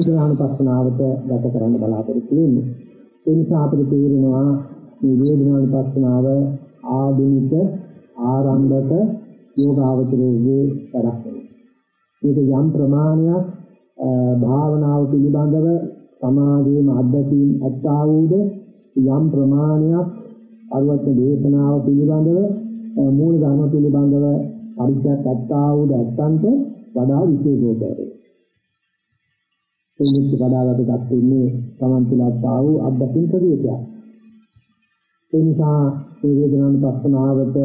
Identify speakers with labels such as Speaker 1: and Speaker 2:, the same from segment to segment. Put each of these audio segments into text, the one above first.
Speaker 1: වේදනානුපස්සනාවට ගත කරන්න බලාපොරොත්තු වෙන්නේ. ඒ නිසා අපිට තේරෙනවා මේ වේදනානුපස්සනාව ආධුනික ආරම්භක යෝගාවචරයේ වැඩක් වෙනවා. මේක යම් ප්‍රමාණයක් භාවනාව පිළිබඳව සමාධියේ අධ්‍යක්ීම් අත්තා වූද යම් ප්‍රමාණයක් අරවත් දේශනාව පිළිබඳව මූල ධර්ම පිළිබඳව පරිච්ඡේද අත්තා වූද අත්තන්ට වඩා විශේෂෝපරයි. ඒකත් වඩාගත තත්ත්වෙන්නේ Taman තුලත් ආ වූ අධ්‍යක්ීම් ප්‍රදේශයක්. ඒ නිසා මේ වේදනානුපස්සනාවට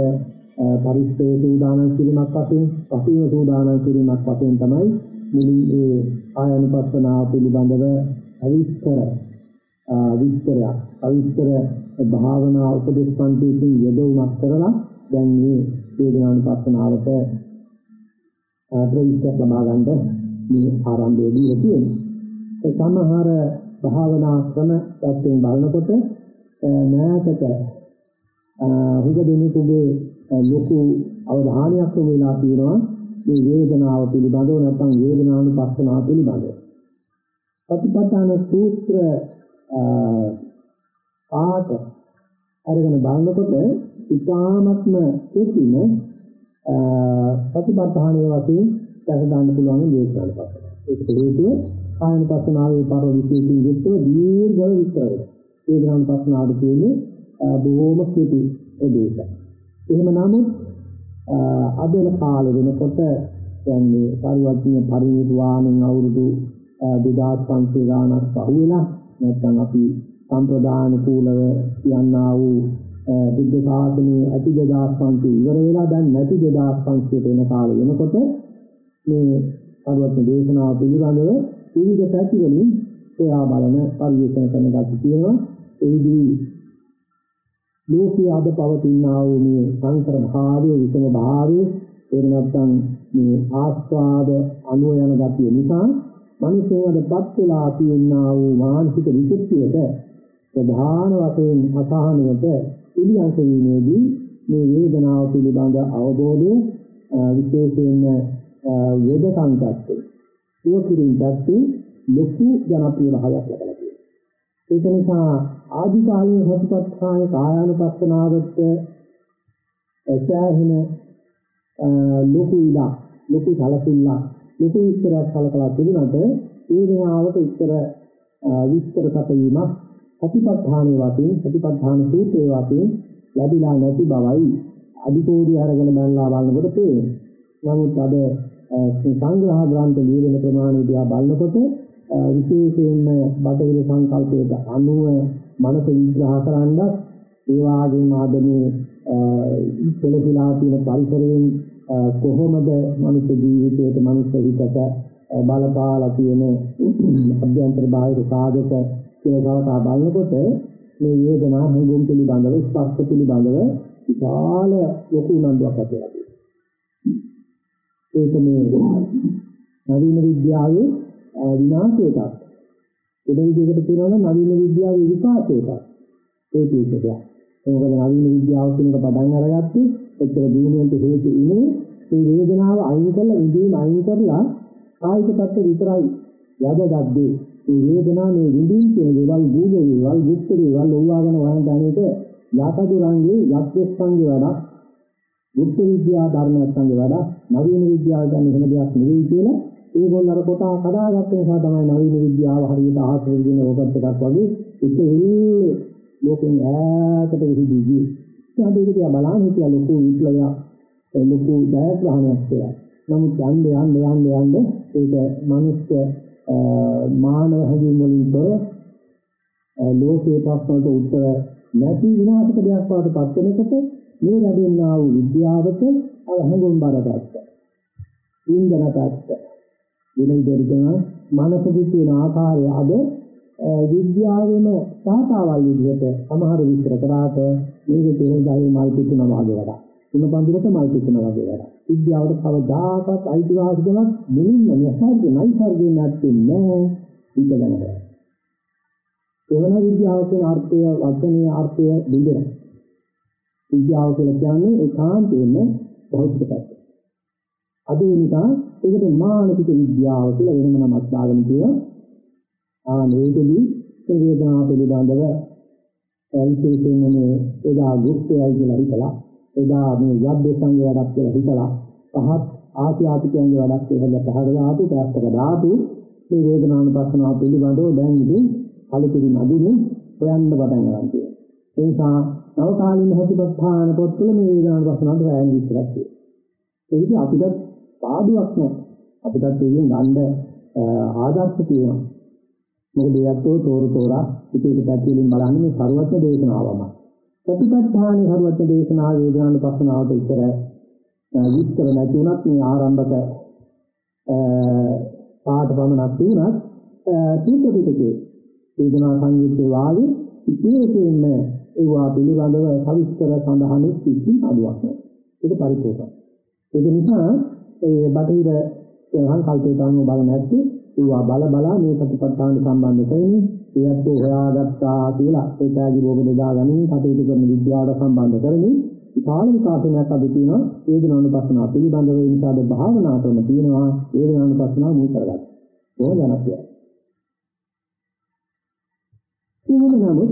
Speaker 1: පරිස්සමේ සූදානම් කිරීමක් වශයෙන්, පසුව සූදානම් කිරීමක් වශයෙන් තමයි මුලින් ඒ ආයනුපස්සනාව පිළිබඳව අවිස්තර විස්තරයක් අවිස්තර භාවනා උපදේශ පන්තිකින් යෙදුමක් කරලා දැන් මේ වේදනානුපස්සනාවට ප්‍රවිෂ්ඨ ලබා ගන්න මේ ආරම්භයේදී තියෙනවා. ඒ සමහර භාවනා ක්‍රම පැත්තෙන් බලනකොට නෑතක හුඟ දෙනෙකුගේ ලොකු අවධානයක් යොමු වෙලා තියෙනවා මේ වේදනාව පිළිබඳව නැත්නම් වේදනානුපස්සනාව පිළිබඳව. ප්‍රතිපදාන සූත්‍ර පාඩ අරගෙන බලනකොට ඉතාමත්ම කෙටිම ප්‍රතිපදානයේ වශයෙන් දැක ගන්න පුළුවන් වේදනානුපස්සනාව. ඒක හේතුව කායනුපස්සනාවේ පරම විශේෂයෙන් යුක්තව දීර්ඝව විස්තර වෙනවා. වේදනානුපස්සනාවට කියන්නේ බොහෝම කෙටි ප්‍රදේශ. එහෙම නමුත් අදල කාලෙ වෙනකොට කියන්නේ පරිවර්තන පරිනිර්වාණයෙන් අවුරුදු 2500 ගානක් පහුවෙලා නැත්නම් අපි සම්ප්‍රදාන කූලව කියනා වූ බුද්ධ ශාසනයේ ඇති 2500 ඉවර වෙලා දැන් නැති 2500ට එන කාලෙ වෙනකොට මේ පරිවර්තන දේශනාව පිළිබඳව විවිධ පැති වලින් එයා බලන පරිවර්තන කරන ගැටි තියෙනවා. ඒදී ලෝකයේ අද පවතිනා වූ මේ සංකර භාවයේ විසම භාවයේ එහෙම නැත්නම් මේ ආස්වාද අනුව යන ගතිය නිසා මිනිසෙකුටපත් වෙලා තියෙනා වූ මානසික විචිත්‍රයට ප්‍රධාන වශයෙන් අසහනයට පිළියම් වීමේදී මේ වේදනාව පිළිබඳ අවබෝධය විශේෂයෙන්ම වේද සංකප්පේ. ඒ කිරින් දැක්කේ ලොකු ජනප්‍රිය භාවයක් ලැබලා තියෙනවා. ඒක නිසා ආදි කාලයේ සතිපට්ඨාන කායානුපස්සනාවට එසෑහෙන ලොකු ඉලා ලොකු සැලකිල්ල ලොකු විස්තරයක් සැලකලා තිබුණාට වේදනාවට ඉතර විස්තර කපීමක් සතිපට්ඨානයේ වශයෙන් සතිපට්ඨාන සූත්‍රයේ වශයෙන් ලැබිලා නැති බවයි අදිතෝදී අරගෙන බලලා බලනකොට තේරෙනවා. නමුත් අද සංග්‍රහ ග්‍රන්ථ ලියවෙන ප්‍රමාණය දිහා බලනකොට විශේෂයෙන්ම බටහිර සංකල්පයට අනුව මනස විග්‍රහ කරන්නත් ඒ වගේම ආද මේ පෙළපිලා තියෙන පරිසරයෙන් කොහොමද මනුෂ්‍ය ජීවිතයට මනුෂ්‍ය හිතට බලපාලා තියෙන අභ්‍යන්තර බාහිර සාධක කියලා කතා බලනකොට මේ වේදනා හුඟුම් පිළිබඳව ස්පර්ශ පිළිබඳව විශාල ලොකු උනන්දුවක් ඇති වෙනවා. ඒක මේ නවීන විද්‍යාවේ විනාශයකට ඒ විදිහකට කියනවා නවීන විද්‍යාවේ විකාශයකට ඒ පිටකයක්. මොකද නවීන විද්‍යාව කියන එක පටන් අරගත්තේ එච්චර දිනුවෙන්ට හේතු ඉන්නේ මේ වේදනාව අයින් කරලා විඳීම අයින් කරලා කායික පැත්ත විතරයි යදගද්දී මේ වේදනාව මේ විඳින් කියන දේවල් භූග දේවල් විස්තර දේවල් ඕවාගෙන වයන් දැනෙට යකදුරංගේ යක්ෂස්කන්ධ වැඩක් බුද්ධ විද්‍යා ධර්මස්කන්ධ වැඩක් නවීන විද්‍යාව කියන්නේ එහෙම දෙයක් නෙවෙයි කියලා ඒගොල්ලෝ අර කොටා කඩාගත්ත නිසා තමයි නවීන විද්‍යාව හරියට අහසෙන් දෙන රෝබට් එකක් වගේ ඒක එන්නේ ලෝකෙන් ඈතට විහිදී ගියේ. ඒකට ඒක තියා බලන්න හිටියා ලොකු විප්ලවයක් ලොකු ජයග්‍රහණයක් කියලා. නමුත් යන්න යන්න යන්න යන්න ඒක මිනිස්සු මානව හැඟීම් වලින් තොර ලෝකේ ප්‍රශ්නවලට උත්තර නැති විනාශක දෙයක් වඩපත් වෙනකොට මේ ලැබෙනා වූ විද්‍යාවට අර හැඟුම් බරපත්. ඉන්දන පැත්ත වෙන විදිහට කියනවා මානසික තියෙන ආකාරය අද විද්‍යාවෙම සාතාවල් විදිහට සමහර විස්තර කරාට මේක තේරුම් ගන්නේ මල් පිටුනවා වගේ වැඩක්. තුන පන්දුරට මල් පිටුනවා වගේ වැඩක්. විද්‍යාවට කවදාකවත් අයිතිවාසිකමක් මුලින්ම යසර්ගේ නයිසර්ගේ නැත්තේ නෑ ඉඳගෙන. එවන විද්‍යාව කියන අර්ථය වචනේ අර්ථය දෙන්න. විද්‍යාව කියලා කියන්නේ ඒකාන්තයෙන්ම භෞතික පැත්ත. අද ඒ නිසා ඒකට මානසික විද්‍යාව කියලා වෙනම නමක් දාගෙන කියනවා. ආනේකදී මේ වේදනාව පිළිබඳව විශේෂයෙන්ම මේ එදා දුක්ඛයයි කියලා හිතලා එදා මේ යබ්බ සංගයයක් කියලා හිතලා පහත් ආසියාතිකයන්ගේ වැඩක් කියලා පහළ ආපු ප්‍රාස්තක ධාතු මේ වේදනානුපස්සනාව පිළිබඳව දැන් ඉතින් කලකිරි නදිනේ හොයන්න පටන් ගන්න තියෙනවා. ඒ නිසා නවකාලීන හතිපත්ථාන පොත්වල මේ වේදනාන වසනාද රැයන් විතරක් තියෙනවා. ඒ කියන්නේ අපිට පාඩුවක් නැහැ. අපිටත් ඒකෙන් ගන්න ආදර්ශ තියෙනවා. මොකද ඒත්තෝ තෝරු තෝරා පිටුට පැතිලින් බලන්නේ මේ සරුවත් දේශනාවම. ප්‍රතිපත්ථාන සරුවත් දේශනාව වේදනාන වසනාවට ඉතර විස්තර නැති උනත් මේ ආරම්භක පාඩ පමණක් තියෙනත් තීත්‍ර පිටකේ වේදනා සංයුත්තේ වාගේ ඉතිරෙන්නේ ඒවා පිළිබඳව සවිස්තර සඳහන් කිසි අඩුවක් නැහැ. ඒක පරිපූර්ණයි. ඒක නිසා ඒ බටහිර සංකල්පයට අනුව බලන ඇත්තේ ඒවා බල බලා මේ ප්‍රතිපත්තාන සම්බන්ධ කරන්නේ ඒත් හොයාගත්තා කියලා ඒකාගේ රෝග දෙදා ගැනීම කටයුතු කරන විද්‍යාවට සම්බන්ධ කරන්නේ විශාල විකාශනයක් අද තියෙනවා වේදනානුපස්සනාව පිළිබඳව ඒ නිසාද භාවනා ක්‍රම තියෙනවා වේදනානුපස්සනාව මුල් කරගන්න. ඒක ජනප්‍රියයි. එහෙම නමුත්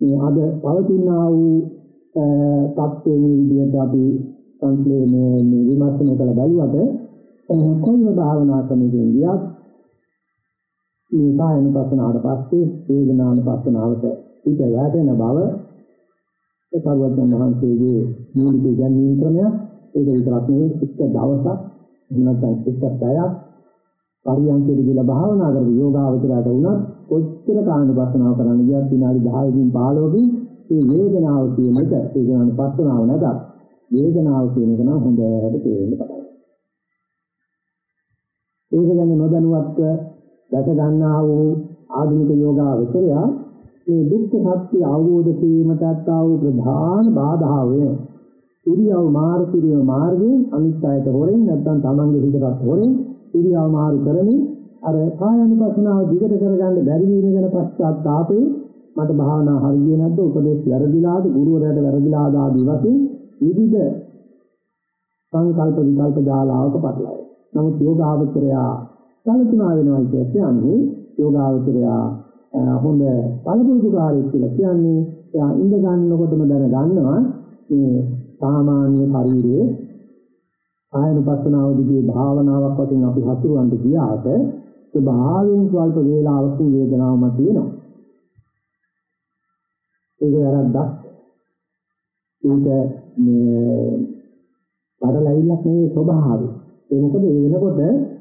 Speaker 1: මේ අද පවතිනා වූ තත්ත්වයේ විදිහට අපි සංස්ලේමේ මේ විමර්ශනය කළ බලුවට කොයිම භාවනා ක්‍රමයකින් ගියත් මේ කායන පස්සනාවට පස්සේ වේදනාන පස්සනාවට පිට වැටෙන බව ඒ පරිවර්තන මහන්සියගේ මූලික ගැනීම ක්‍රමයක්. ඒක විතරක් නෙවෙයි එක දවසක් නැත්නම් එක පැයක් පරියන්කේදී කියලා භාවනා කරපු යෝගාවචරයට වුණත් ඔච්චර කායන පස්සනාව කරන්න ගියත් විනාඩි 10කින් 15කින් මේ වේදනාව කියන එක වේදනාන පස්සනාව නැතත් වේදනාව කියන එක නම් හොඳට තේරෙන්න පටන් ඒක ගැන නොදැනුවත්ව දැක ගන්නා වූ ආධුනික යෝගාවචරය මේ දුක්ඛ සත්‍ය අවබෝධ කිරීමට අත්තා වූ ප්‍රධාන බාධා වේ. ඉරියව් මාරු කිරීම මාර්ගයෙන් අනිත් අයට හොරෙන් නැත්නම් තමන්ගේ හිතට හොරෙන් ඉරියව් මාරු කරමින් අර කායानुපස්සනාව දිගට කරගන්න බැරි වීම ගැන පශ්චාත්තාපේ මට භාවනා හරියන්නේ නැද්ද? උපදේශ වැරදිලාද? ගුරුවරයාට වැරදිලාද ආදී වශයෙන් විවිධ සංකල්ප විකල්ප ජාලාවක පටලවා. නමුත් යෝගාවචරයා සලතුනා වෙනවා කියන්නේ යෝගාවචරයා හොඳ පළපුරුදුකාරයෙක් කියලා කියන්නේ එයා ඉඳ ගන්නකොටම දැන ගන්නවා මේ සාමාන්‍ය ශරීරයේ ආයනුපස්සනාව දිගේ භාවනාවක් වශයෙන් අපි හසුරවන්න ගියාට ස්වභාවයෙන් ස්වල්ප වේලාවක වේදනාවක් මත වෙනවා. ඒක වැරද්දක්. ඒක මේ පඩලැවිල්ලක් නෙවෙයි ස්වභාවය. ඒ මොකද ඒ වෙනකොට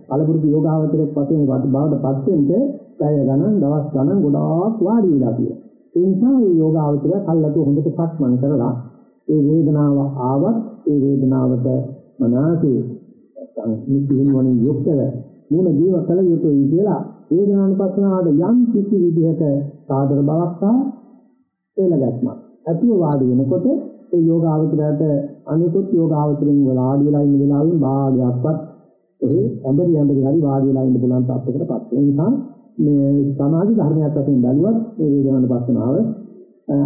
Speaker 1: පළපුරුදු යෝගාවචරයක් වශයෙන් බවට පත් වෙන්න පැය ගණන් දවස් ගණන් ගොඩාක් වාඩි වෙලා තියෙනවා. ඒ නිසා මේ යෝගාවචරය කල්ලාතු හොඳට සක්මන් කරලා ඒ වේදනාව ආවත් ඒ වේදනාවට මනසේ සංස්මිතින් වලින් යුක්තව මූල ජීව කල යුතුයි කියලා වේදනානුපස්සනාවට යම් කිසි විදිහක සාදර බවක් සහ එළගත්මක්. ඇතිව වාඩි වෙනකොට ඒ යෝගාවචරයට අනිකුත් යෝගාවචරයෙන් වාඩි වෙලා ඉන්න වෙලාවෙන් භාගයක්වත් ඒ ඇඹරි ඇඹරි හරි වාඩි වෙලා ඉන්න පුළුවන් තාප්පයකටපත් වෙන නිසා මේ සමාධි ධර්මයක් වශයෙන් බැලුවත් මේ වේදනානුපස්සනාව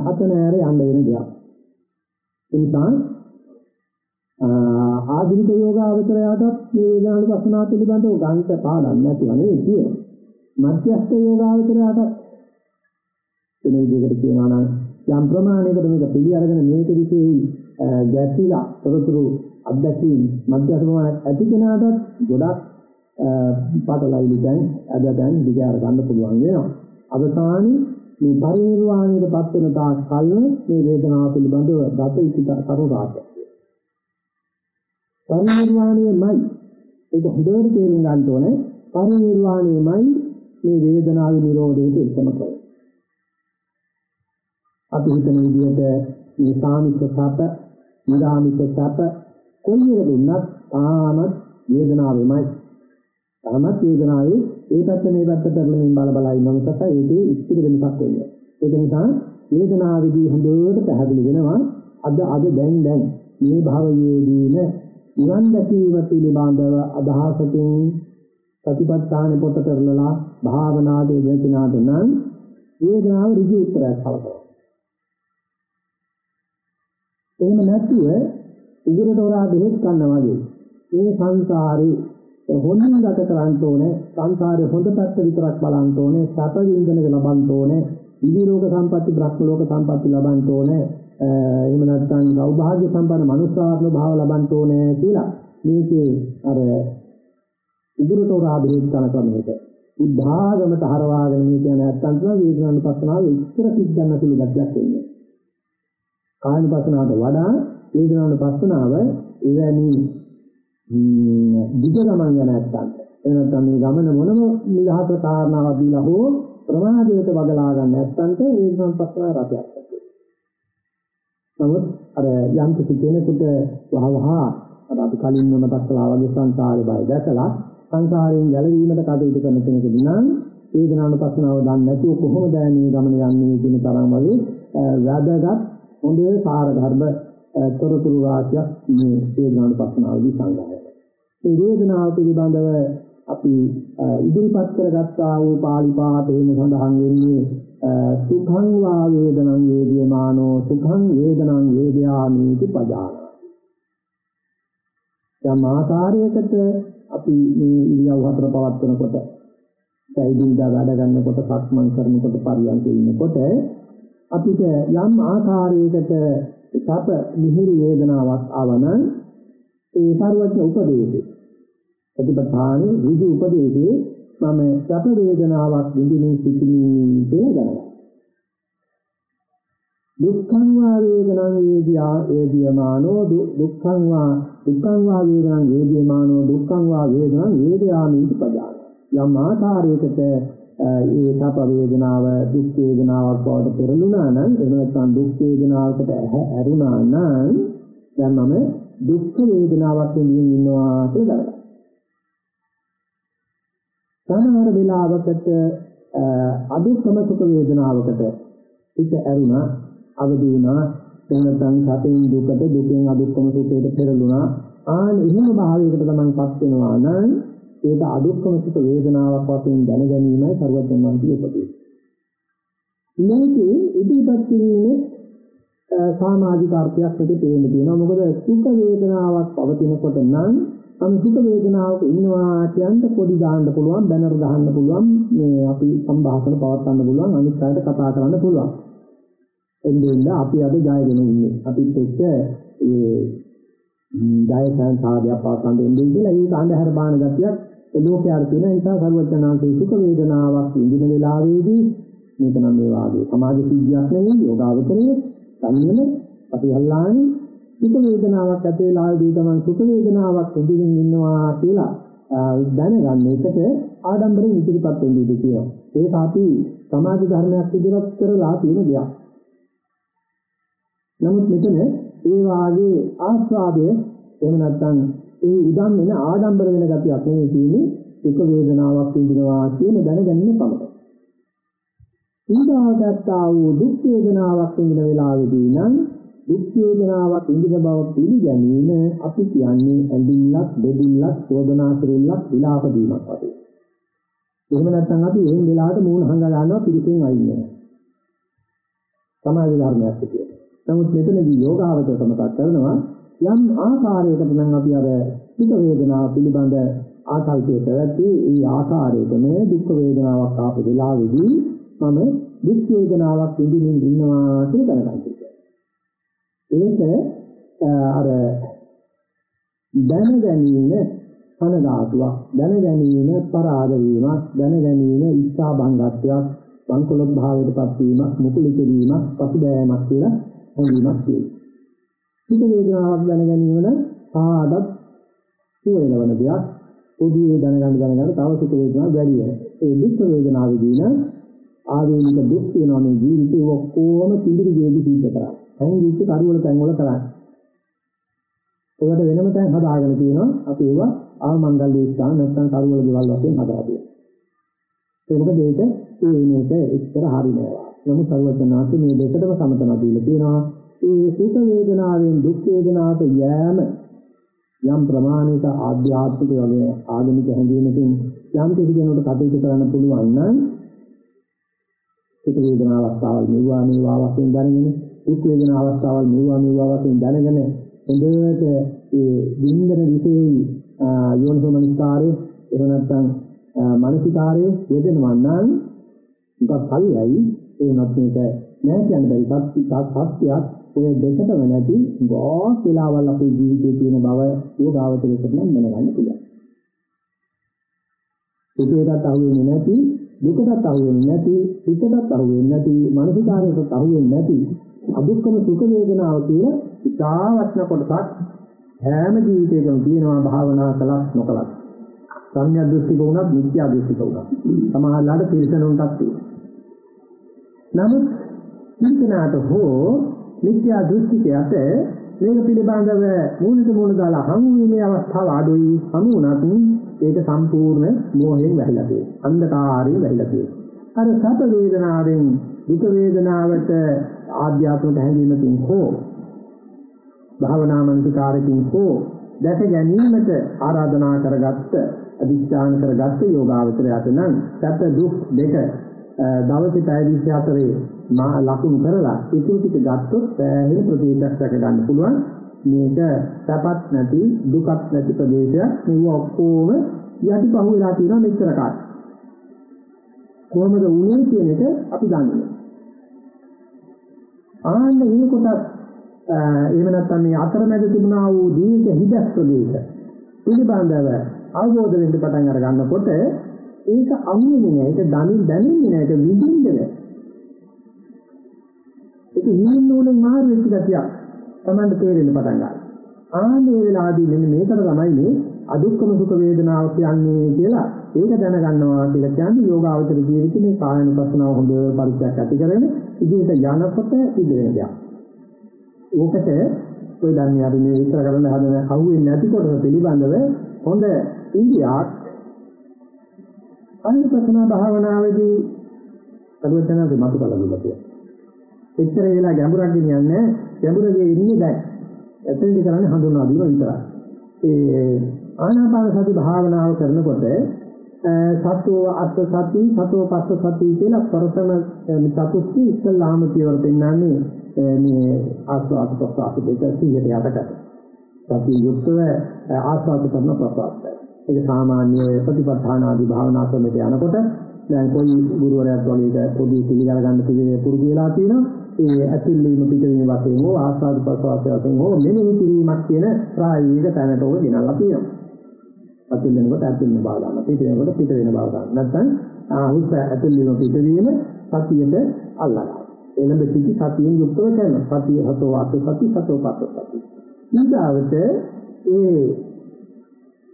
Speaker 1: අතනෑර යන්න වෙන දෙයක්. ඒ නිසා ආධුනික යෝගාවචරයටත් මේ වේදනානුපස්සනාව පිළිබඳව ගාන්ත පාඩම් නැතිව නෙවෙයි තියෙන්නේ. මධ්‍යස්ථ යෝගාවචරයටත් එන විදිහකට කියනවා නම් යම් ප්‍රමාණයකට මේක පිළි අරගෙන මේක විශේෂයි ගැටිලා තොරතුරු අත්දැකීම් මධ්‍යස්ථ ප්‍රමාණයක් ඇති කෙනාටත් ගොඩක් පාටලයිලි දැන් අද දැන් දිගාර ගන්න පුළුවන් වෙනවා. අවසානයේ මේ පරිනිර්වාණයටපත් වෙන තාක් කල් මේ වේදනාව පිළිබඳව දත ඉතිත කරු රාජ්‍ය. පරිනිර්වාණයමයි ඒක හොඳට තේරුම් ගන්න ඕනේ. පරිනිර්වාණයමයි මේ වේදනාවේ නිරෝධයට එකම කරන්නේ. අපි හිතන විදිහට මේ සාමික සප, නිරාමික සප කොයි එක දුන්නත් තාමත් වේදනාවෙමයි. තාමත් වේදනාවේ ඒ පැත්ත මේ පැත්ත පෙරලමින් බල බල ඉන්න මිසක ඒකේ ඉස්තිර වෙනසක් වෙන්නේ. ඒක නිසා වේදනාවේදී හොඳට පැහැදිලි වෙනවා අද අද දැන් දැන් මේ භවයේදීන නිවන් දැකීම පිළිබඳව අදහසකින් ප්‍රතිපත්තාන පොත කරලා භාවනාවේ යෙදෙනාට නම් වේදනාව ඍජු උත්තරයක් කවදාවත් එහෙම නැතුව උගුරට හොරා බෙහෙත් ගන්නවා වගේ මේ සංසාරේ හොඳින් ගත කරන්න ඕනේ සංසාරේ හොඳ පැත්ත විතරක් බලන්න ඕනේ සැප විඳින ලබන්න ඕනේ ඉදි ලෝක සම්පatti බ්‍රහ්ම ලෝක සම්පatti ලබන්න ඕනේ. එහෙම නැත්නම් සෞභාග්‍ය සම්පන්න මනුෂ්‍යාත්ම භාව ලබන්න ඕනේ කියලා මේකේ අර ඉදිරියට උරාබෙහෙත් කරන ක්‍රමයක උද්ධාගමට හරවාගෙන මේ කියන නැත්තම් තමයි වේදනානුපස්සනාව ඉස්සර පිටගන්න සුළු ගැටයක් වෙන්නේ කායනුපස්සනාවට වඩා වේදනානුපස්සනාව එවැනි දිග ගමන් යන නැත්තම්. එනතම මේ ගමන මොනම නිදහස කාරණාවක් දීලා හෝ ප්‍රමාදයට වගලා ගන්න නැත්තම් වේදනානුපස්සනාව රටයක් නමුත් අර යම් කිසි කෙනෙකුට වහවහ අර අපි කලින්ම මතක් කළා වගේ සංසාරේ බය දැකලා සංසාරයෙන් ගැලවීමට කටයුතු කරන කෙනෙකුට නම් වේදනානුපස්සනාව දන්නේ නැතුව කොහොමද මේ ගමන යන්නේ කියන තරම් වගේ වැදගත් හොඳ සාර ධර්ම තොරතුරු රාශියක් මේ වේදනානුපස්සනාවදී සංග්‍රහය. මේ වේදනාව පිළිබඳව අපි ඉදිරිපත් කරගත්තා වූ පාළි පාඨයෙන් සඳහන් වෙන්නේ සුඛං වා වේදනං වේදියමානෝ සුඛං වේදනං වේදයාමීති පජාන. යම් ආකාරයකට අපි මේ ඉරියව් හතර පවත්වනකොට සයිදින්දා වැඩ ගන්නකොට සක්මන් කරනකොට පරියන්ක ඉන්නකොට අපිට යම් ආකාරයකට සැප මිහිරි වේදනාවක් ආවනම් ඒ සර්වඥ උපදේශේ ප්‍රතිපත්තානේ ඍජු උපදේශේ මම සැප වේදනාවක් විඳින්න සිටිනේ කියලා දැනගන්න. දුක්ඛං වා වේදනං වේදියා වේදියමානෝ දුක්ඛං වා දුක්ඛං වා වේදනං වේදියමානෝ දුක්ඛං වා වේදනං වේදයාමි පජාන යම් ආකාරයකට ඒ සැප වේදනාව දුක් වේදනාවක් බවට පෙරළුණා නම් එහෙම නැත්නම් දුක් වේදනාවකට ඇරුණා නම් දැන් මම දුක් වේදනාවක් විඳින්න ඉන්නවා කියලා දැනගන්න. සමහර වෙලාවකට අදුක්කම සුඛ වේදනාවකට හිත ඇරුණා අවදි වුණා එනතන් සතෙන් දුකට දුකෙන් අදුක්කම සුඛයට පෙරළුණා ආන් එහෙම භාවයකට තමන්පත් වෙනවා නම් ඒක අදුක්කම සුඛ වේදනාවක් වශයෙන් දැන ගැනීමයි සර්වඥාන්තිගේ උපදේශය. මේකේ ඉදිරිපත් කිරීමේ සමාජික අර්ථයක් මෙතන තේරෙන්න තියෙනවා. මොකද සුඛ වේදනාවක් පවතිනකොට නම් මම සුඛ වේදනාවක ඉන්නවා කියන්න පොඩි දාන්න පුළුවන්, බැනර් ගහන්න පුළුවන්, මේ අපි සම්භාෂණ පවත්වන්න පුළුවන්, අනිත් අයට කතා කරන්න පුළුවන්. එන්නේ අපි අද ජයගෙන ඉන්නේ. අපිත් එක්ක ඒ ජයසන් සාධ්‍ය පවත්වන්න ඉන්නේ කියලා ඒක අන්ධහර බාන ගතියක් ලෝකයාට තියෙන නිසා සර්වඥාන්සේ සුඛ වේදනාවක් විඳින වෙලාවේදී මේක නම් මේ වාගේ සමාජ සිද්ධියක් නෙවෙයි යෝගාවචරයේ සංයම අපි හල්ලාන්නේ සුඛ වේදනාවක් ඇති වෙලාවේදී තමයි සුඛ වේදනාවක් විඳින්න ඉන්නවා කියලා දැනගන්න එකට ආඩම්බරෙන් ඉදිරිපත් වෙන්න ඉඩ තියෙනවා. ඒක අපි සමාජ ධර්මයක් විදිහට කරලා තියෙන දෙයක්. නමුත් මෙතන ඒ වාගේ ආස්වාදය එහෙම නැත්නම් ඒ ඉදම් වෙන ආඩම්බර වෙන ගතියක් නෙවෙයි තියෙන්නේ සුඛ වේදනාවක් විඳිනවා කියන දැනගැනීම පමණයි. ඊදාගත්තා වූ දුක් වේදනාවක් විඳින වෙලාවෙදී නම් දුක් වේදනාවක් විඳින බව පිළිගැනීම අපි කියන්නේ ඇඳිල්ලක් දෙදිල්ලක් චෝදනා කිරීමක් විලාප දීමක් වගේ. එහෙම නැත්නම් අපි එහෙම වෙලාවට මූණ හංග ගන්නවා පිළිසින් අයින් වෙනවා. සමාජ ධර්මයක් විදියට. නමුත් මෙතනදී යෝගාවචර සමතක් කරනවා යම් ආකාරයකට නම් අපි අර දුක් වේදනාව පිළිබඳ ආකල්පය කරද්දී ඒ ආකාරයටම දුක් වේදනාවක් ආපු වෙලාවේදී මම දුක් වේදනාවක් විඳින්න ඉන්නවා කියලා දැනගන්නවා. ඒක අර දැන ගැනීම කනගාටුවක් දැන ගැනීම පරාද වීමක් දැන ගැනීම ඉච්ඡා භංගත්වයක් සංකලොත් භාවයටපත් වීමක් මුකුලිත වීමක් පසුබෑමක් කියලා හඳුන්වනවා කියනවා. සුඛ වේදනාවක් දැන ගැනීම නම් ආදත් සුවේනවන දෙයක් පොදුවේ දැනගන්න දැනගන්න තව සුඛ වේදනාවක් වැඩි වෙනවා. ඒ දුක් වේදනාවේදී නම් ආවේනික දුක් වෙනවා මේ ජීවිතේ ඔක්කොම පිළිරි වේදි සිද්ධ කරා. සංගීත කරුවල තැන් වල කරන්නේ. ඒකට වෙනම තැන් හදාගෙන තියෙනවා. අපි ඒවා ආමංගල්‍ය ස්ථාන නැත්නම් කරුවල දේවල් වශයෙන් හදලා තියෙනවා. ඒක මොකද ඒක ඒ මේක එක්තර හරි නෑ. නමුත් සර්වඥාන්සේ මේ දෙකටම සමතන දීලා තියෙනවා. ඒ සුඛ වේදනාවෙන් දුක් වේදනාවට යෑම යම් ප්‍රමාණයක ආධ්‍යාත්මික වගේ ආගමික හැඟීමකින් යම් කිසි කෙනෙකුට කටයුතු කරන්න පුළුවන් නම් සුඛ වේදනා අවස්ථාවල් මෙවුවා මේවා වශයෙන් දැනගෙන දුක් වේදනා අවස්ථාවල් මෙවුවා මේවා වශයෙන් දැනගෙන හොඳට ඒ විඳින විශේෂයි යෝනිසෝමනස්කාරයේ එහෙම නැත්නම් මානසිකාරයේ යෙදෙනවා නම් මොකක් කලියයි ඒ උනත් මේක නෑ කියන්න බැරි සත්‍යයක් ඔය දෙකටම නැති ගොස් වෙලාවල් අපේ ජීවිතයේ තියෙන බව යෝගාවචරයට නම් දැනගන්න පුළුවන්. සුඛයටත් අහුවෙන්නේ නැති, දුකටත් අහුවෙන්නේ නැති, හිතටත් අහුවෙන්නේ නැති, මානසිකාරයටත් අහුවෙන්නේ නැති අදුක්කම සුඛ වේදනාව කියලා ඉතාවත්න කොටසක් හැම ජීවිතයකම තියෙනවා භාවනා කළත් නොකළත්. සම්‍යක් දෘෂ්ටික වුණත් මිත්‍යා දෘෂ්ටික වුණත්. සමහරවිට තිරසනුන්ටත් තියෙනවා. නමුත් චින්තනාට හෝ මිත්‍යා දෘෂ්ටිකයට මේක පිළිබඳව මූලික මූල දාලා හමු වීමේ අවස්ථාව අඩුයි හමු වුණත් ඒක සම්පූර්ණ මෝහයෙන් වැහිලා තියෙනවා අන්ධකාරයෙන් වැහිලා තියෙනවා අර සැප වේදනාවෙන් දුක වේදනාවට ආධ්‍යාත්මික හැඟීමකින් හෝ භාවනා මනසිකාරකින් හෝ දැක ගැනීමට ආරාධනා කරගත්ත අධිෂ්ඨාන කරගත්ත යෝගාවචරයට නම් සැප දුක් දෙක දවසේ පැය 24 මා ලකුණු කරලා ඒක ටික ගත්තොත් සෑහෙන ප්‍රදේශයක් රැක ගන්න පුළුවන්. මේක සැපත් නැති දුකත් නැති ප්‍රදේශයක් මේව ඔක්කොම යටිපහුව වෙලා තියෙනවා මෙච්චර කාලෙ කොහොමද වුනේ කියන එක අපි දන්නේ. ආන්න මේ කොටස් එහෙම නැත්නම් මේ අතරමැද තිබුණා වූ දීර්ඝ හිදස් ප්‍රදේශ පිළිබඳව අවබෝධ වෙන්න පටන් අර ගන්නකොට ඒක අමුන්නේ නෑ ඒක දනින් දැනෙන්නේ නෑ ඒක විඳින්නේ නෑ ඒක හිමින් නෝනේ මාරු වෙච්ච ගතියක් Tamanට තේරෙන්න පටන් ගන්නවා. ආන්නේ වෙලාවදී මෙන්න මේකට තමයි මේ අදුක්කම සුඛ වේදනාව කියන්නේ කියලා ඒක දැනගන්නවා කියලා කියන්නේ යෝගාවචර ජීවිතේ මේ කායනුපස්සනාව හොඳ පරිච්ඡයක් ඇති කරගෙන ඉදිරියට යනකොට ඉදිරියට යනවා. ඕකට ඔය දන්නේ අපි මේ විස්තර කරන්න හදන අහුවෙන්නේ නැති කොටස පිළිබඳව හොඳ ඉන්දියාක් අනිපස්සනා භාවනාවේදී කරුවචනාවේ මතු කළ දුන්නා. එච්චර වෙලා ගැඹුරක් ගෙනියන්නේ ගැඹුරේ ඉන්නේ දැන්. එතෙන්දි කරන්නේ හඳුන්වා දීම විතරයි. ඒ ආනාපාන සති භාවනාව කරනකොට සත්වෝ අත්ථ සති සතෝ පස්ස සති කියලා ප්‍රථම චතුස්ති ඉස්ලාම කියවල පෙන්නන්නේ මේ ආස්වාද ප්‍රසආස දෙක සිහියට යටකට. සති යුක්තව ආස්වාද කරන ප්‍රසආසය. ඒක සාමාන්‍ය ප්‍රතිපත්තාන ආදී භාවනා ක්‍රමයට යනකොට දැන් කොයි ගුරුවරයෙක් වගේ එක පොඩි පිළිගල ගන්න පිළිවෙල පුරුදු වෙලා තියෙනවා ඒ ඇතුල්වීම පිටවීම වශයෙන් හෝ ආස්වාද ප්‍රසවාස වශයෙන් හෝ මෙනෙහි කිරීමක් කියන ප්‍රායෝගික තැනට ඔබ ගෙනල්ලා තියෙනවා. ඇතුල් වෙනකොට ඇතුල් වෙන බව ගන්න. පිට වෙනකොට පිට වෙන බව ගන්න. නැත්නම් ආහුස්ස ඇතුල් වීම පිටවීම සතියෙද අල්ලගන්න. එළඹ සිටි සතියෙන් යුක්තව කරනවා. සතිය හතෝ වාස සති සතෝ පස්ස සති. ඊගාවට ඒ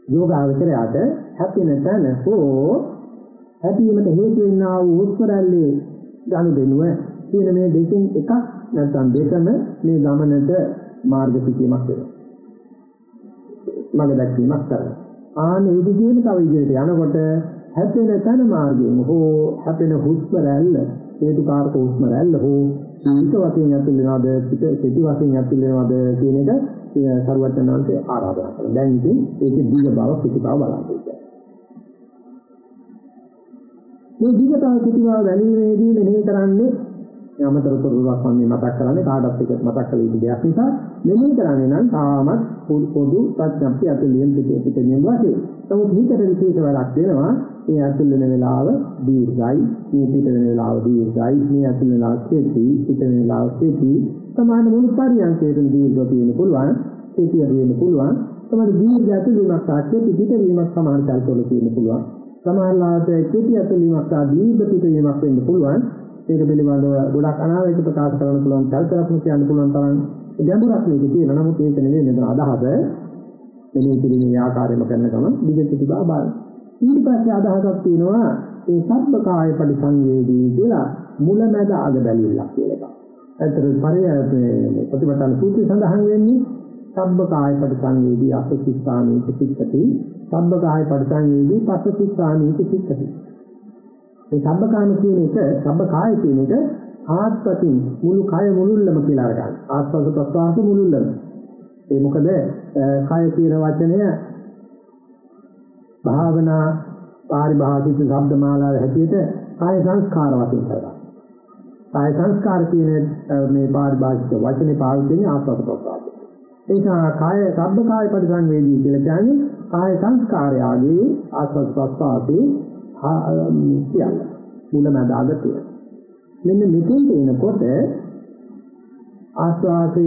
Speaker 1: යෝගාවචරයට හැපෙන තැන හෝ හැපීමට හේතු වෙන්නා වූ හුස්ම රැල්ලේ ගනුදෙනුව කියන මේ දෙකෙන් එකක් නැත්නම් දෙකම මේ ගමනට මාර්ග පිටීමක් වෙනවා. මඟ දැක්වීමක් කරනවා. ආනේ විදිහේම තව විදිහට යනකොට හැපෙන තන මාර්ගයෙන් හෝ හැපෙන හුස්ම රැල්ල හේතුකාරක හුස්ම රැල්ල හෝ සීත වශයෙන් ඇතුල් වෙනවද පිට සිටි වශයෙන් ඇතුල් වෙනවද කියන එක සරුවචනාංශය ආරාධනා කරනවා. දැන් ඉතින් ඒකේ දීග බව පිටි බව බලන්න. මේ දීගතාව පිටි බව වැළීමේදී මෙහෙය කරන්නේ යමතර තොරතුරක් මම මතක් කරන්නේ. කාටත් එක මතක් කළ යුතු දෙයක් නිසා මෙන්න කරන්නේ නම් තාමත් පොදු ප්‍රඥප්ති අතුලියෙන් පිට පිට නියම වශයෙන්. නමුත් හිතට විශේෂ වැඩක් දෙනවා. මේ අතුල් වෙන වෙලාව දීර්ඝයි. මේ පිට වෙන වෙලාව දීර්ඝයි. මේ අතුල් වෙන වෙලාව කෙටි පිට වෙන වෙලාව කෙටි. සමාන මුළු පරියන්කේට දීර්ඝ තියෙන පුළුවන්. කෙටි වෙන්න පුළුවන්. තමයි දීර්ඝ අතුල් වීමක් සාක්ෂි පිට වීමක් සමාන කල්පවල තියෙන පුළුවන්. සමහරවිට කෙටි අතුල් වීමක් සහ දීර්ඝ පිට වීමක් වෙන්න පුළුවන්. ඒක පිළිබඳව ගොඩක් අනාවැකිත ප්‍රකාශ කරන්න පුළුවන් චරිතරත්න කියන්න පුළුවන් තරම් ගැඹුරක් මේක තියෙනවා. නමුත් ඒක නෙවෙයි මෙතන අදහස. මෙලේ පිළිමේ ආකාරයම කරන ගම දිගට තිබා බලන්න. ඊට පස්සේ අදහසක් තියෙනවා ඒ සබ්බ කාය පරිසංවේදී කියලා මුලමැද අග බැලීමක් කියලා එකක්. ඇත්තට පරිය ප්‍රතිපත්තන සූත්‍රය සඳහන් වෙන්නේ සබ්බ කාය පරිසංවේදී අපසිස්සාමී චිත්තති සබ්බ කාය පරිසංවේදී පස්සසිස්සාමී චිත්තති මේ සබ්බකාම කියන එක සබ්බකාය කියන එක ආත්පතින් මුළු කය මුළුල්ලම කියලා අරගන්න. ආස්වාද ප්‍රස්වාස මුළුල්ලම. ඒ මොකද කය කියන වචනය භාවනා පාරිභාෂිත ශබ්ද මාලාව හැටියට කාය සංස්කාර වශයෙන් කරගන්න. කාය සංස්කාර කියන මේ පාරිභාෂිත වචනේ පාවිච්චි වෙන්නේ ආස්වාද ප්‍රස්වාස. ඒක කාය සබ්බකාය පරිසංවේදී කියලා කියන්නේ කාය සංස්කාරයගේ ආස්වාද ප්‍රස්වාසයේ කියන්නේ මුලමඳ අග තියෙන. මෙන්න මෙතෙන් එනකොට ආස්වාදය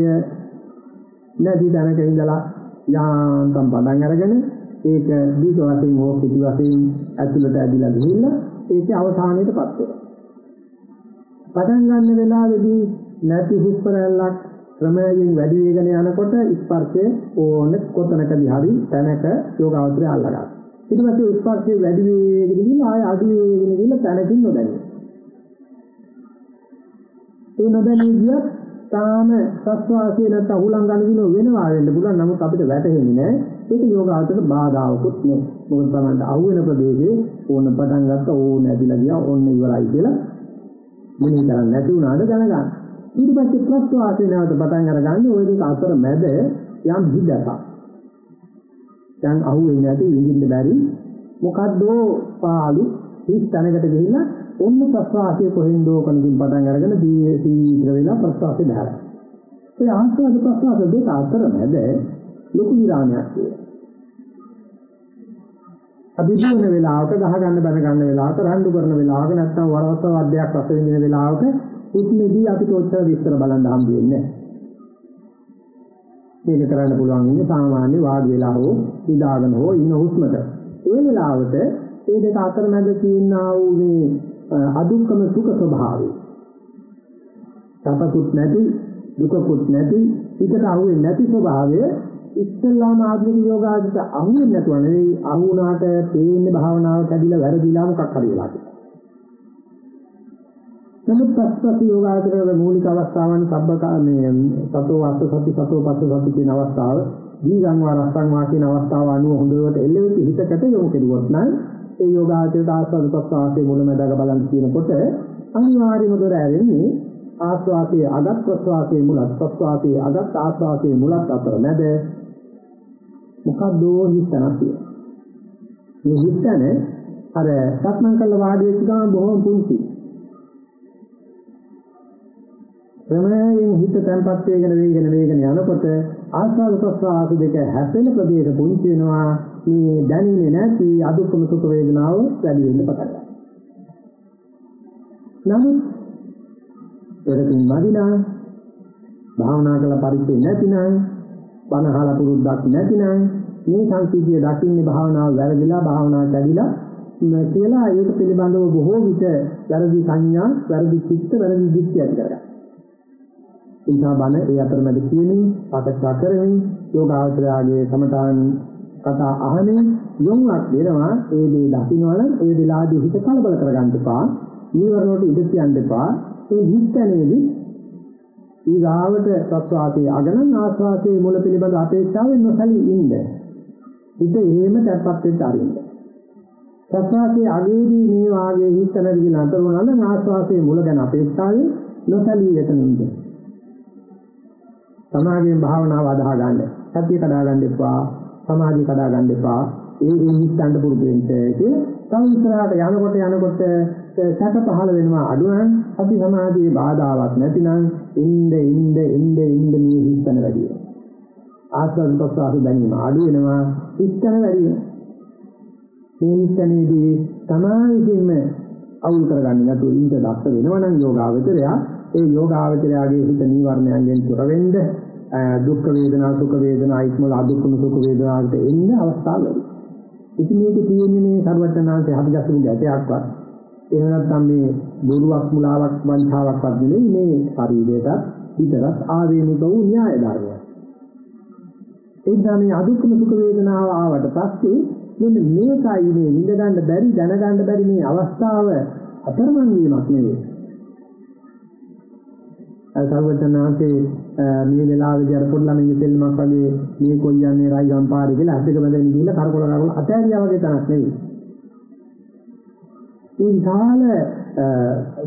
Speaker 1: නැති තැනක ඉඳලා යාන්තම් පටන් අරගෙන ඒක දීක වශයෙන් හෝ පිටි වශයෙන් ඇතුළට ඇදිලා ගිහිල්ලා ඒකේ අවසානයටපත් වෙනවා. පටන් ගන්න වෙලාවේදී නැති හුස්ම රැල්ලක් ක්‍රමයෙන් වැඩි වෙගෙන යනකොට ස්පර්ශයේ ඕන කොතනකදී හරි තැනක යෝගාවචරය අල්ලගන්නවා. ඊට පස්සේ ස්පර්ශයේ වැඩි වෙගෙන ගිහින් ආය අඩු වෙගෙන ගිහින් තැනකින් නොදැනෙන. ඒ නොදැනී ගියත් තාම සස්වාසයේ නැත්නම් අහුලං ගන්න දිනව වෙනවා වෙන්න පුළුවන්. නමුත් අපිට වැටහෙන්නේ නැහැ. ඒක යෝගාවචරයට බාධාවකුත් නෙවෙයි. මොකද තමයි අහු වෙන ප්‍රදේශේ ඕන පටන් ගත්ත ඕන ඇදිලා ගියා ඕන ඉවරයි කියලා මොනේ කරන්නේ නැති වුණාද දැනගන්න. ඊට පස්සේ ප්‍රස්වාසය නැවත පටන් අරගන්නේ ওই දෙක අතර මැද යම් හිදසක්. දැන් අහුවෙන්නේ නැති විඳින්න බැරි මොකද්ද පාළු හිස් තැනකට ගිහිල්ලා ඔන්න ප්‍රස්වාසය කොහෙන්දෝ කනකින් පටන් අරගෙන දීවිතර වෙලා ප්‍රස්වාසය දැහැරා. ඒ ආස්වාද ප්‍රස්වාස දෙක අතර මැද ලොකු විරාමයක් තියෙනවා. අභිජීවන වෙලාවක ගහ ගන්න බැන ගන්න වෙලාවක රණ්ඩු කරන වෙලාවක නැත්නම් වරවස්ස වාද්‍යයක් රස විඳින වෙලාවක ඉක්මෙදී අපිට ඔච්චර විස්තර බලන්න හම්බ වෙන්නේ මේක කරන්න පුළුවන් ඉන්නේ සාමාන්‍ය වාඩි වෙලා හෝ ඉඳාගෙන හෝ ඉන්න හුස්මක. ඒ වෙලාවට ඒ දෙක අතර මැද තියෙනා වූ මේ අදුක්කම සුඛ ස්වභාවය. සපකුත් නැති දුකකුත් නැති හිතට අහුවෙන්නේ නැති ස්වභාවය ඉස්සල්ලාම ආධුනික යෝගාදිට අහුවෙන්නේ නැතුව නෙවෙයි අහුණාට තේින්නේ භාවනාව කැඩිලා වැරදිලා මොකක් හරි වෙලා තියෙනවා. නමුත් පස්පස් යෝගාචරයේ මූලික අවස්ථාවන් සබ්බකා මේ සතෝ වාස්ස සති සතෝ පස්ස සති කියන අවස්ථාව දීගං වා රස්සං වා කියන අවස්ථාව අනුව හොඳට එල්ලෙවිත් හිතකට යොමු කෙරුවොත් නම් ඒ යෝගාචරයට ආස්වාද ප්‍රස්වාසයේ මුලමඳාක බලන් කියනකොට අනිවාර්යම දොර ඇරෙන්නේ ආස්වාදයේ අගත් ප්‍රස්වාසයේ මුලත් ප්‍රස්වාසයේ අගත් ආස්වාදයේ මුලත් අතර මැද මොකද්ද හිතනක් තියෙනවා. මේ හිතන අර සක්මන් කළ වාඩි වෙච්ච ගමන් බොහොම පුංචි. ප්‍රමේයයෙන් හිත තැම්පත් වෙගෙන වේගෙන වේගෙන යනකොට ආස්වාද ප්‍රසආස දෙක හැපෙන ප්‍රදේශ පුංචි වෙනවා. මේ දැනෙන්නේ නැති අදුක්කම සුඛ වේදනාව වැඩි වෙන්න පටන් ගන්නවා. නමුත් පෙරකින් මදිනා භාවනා කළ පරිච්ඡේ නැතිනම් බනහලා පුරුද්දක් නැතිනම් මේ සංසිද්ධිය දකින්නේ භාවනාව වැරදිලා භාවනාව කැඩිලා කියලා ඒක පිළිබඳව බොහෝ විට වැරදි සංඥා, වැරදි චිත්ත, වැරදි දික්තිය ඇති කරගන්නවා. ඉන්සා බන ඒ අතරමැද කියමින්, සාකච්ඡා කරමින්, යෝගාවචරයාගේ සමතාන් කතා අහමින් යොමුක් දෙනවා ඒ දේ දකින්නවනම් ඒ වෙලාවේදී හිත කලබල කරගන්න එපා. නීවරණ වලට ඉඳ තියන්න එපා. ඒ හිතනේදී ඊගාවට සත්වාතයේ අගනන් ආස්වාදයේ මුල පිළිබඳ අපේක්ෂාවෙන් නොසලී ඉන්න. හිත එහෙම තැපපත් වෙන්න ආරින්න. සත්වාතයේ අගේදී මේ වාගේ හිතන විදිහ නතර වුණා නම් ආස්වාදයේ මුල ගැන අපේක්ෂාවෙන් නොසලී එතන ඉන්න. සමාගයෙන් භාවනාව අදහා ගන්න. සත්‍ය කඩා ගන්න එපා. සමාධිය කඩා ගන්න එපා. ඒ ඒ හිතන්න පුරුදු වෙන්න කියලා. තව ඉස්සරහට යනකොට යනකොට සැක පහළ වෙනවා අඩු නම් අපි සමාධියේ බාධාවක් නැතිනම් ඉnde ඉnde ඉnde ඉnde මේ හිතන වැඩි වෙනවා. ආස්වාද ප්‍රසආස දැනීම අඩු වෙනවා හිතන වැඩි වෙනවා. මේ හිතනේදී සමාධියෙම අවුල් කරගන්නේ නැතුව ඉඳ දක්ෂ වෙනවා නම් යෝගාවචරය ඒ යෝගාවචරයාගේ හිත නීවරණයන්ගෙන් තොර වෙන්න දුක් වේදනා සුඛ වේදනා ඉක්මල අදුක්කම සුඛ වේදනාවට එන්න අවස්ථාව ලැබෙනවා. ඉතින් මේක තියෙන්නේ මේ සර්වඥාන්සේ හදිගස්සු ගැටයක්වත් එහෙම නැත්නම් මේ බොරුවක් මුලාවක් වංචාවක්වත් නෙවෙයි මේ ශරීරයට හිතට ආවේනික වූ න්‍යාය ධර්මයක්. ඒ ධර්මයේ අදුක්කම සුඛ වේදනාව ආවට පස්සේ මෙන්න මේකයි මේ විඳ ගන්න බැරි දැන ගන්න බැරි මේ අවස්ථාව අතරමං වීමක් නෙවෙයි. සර්වඥාන්සේ මේ වෙලාවේදී අර පොඩි ළමයි දෙල්ලමක් වගේ මේ කොයියන්නේ රයිගම් පාරේ කියලා අතක බඳගෙන ගිහලා කරකොල කරකොල අතෑරියා වගේ තරක් නෙවෙයි. ඒ විශාල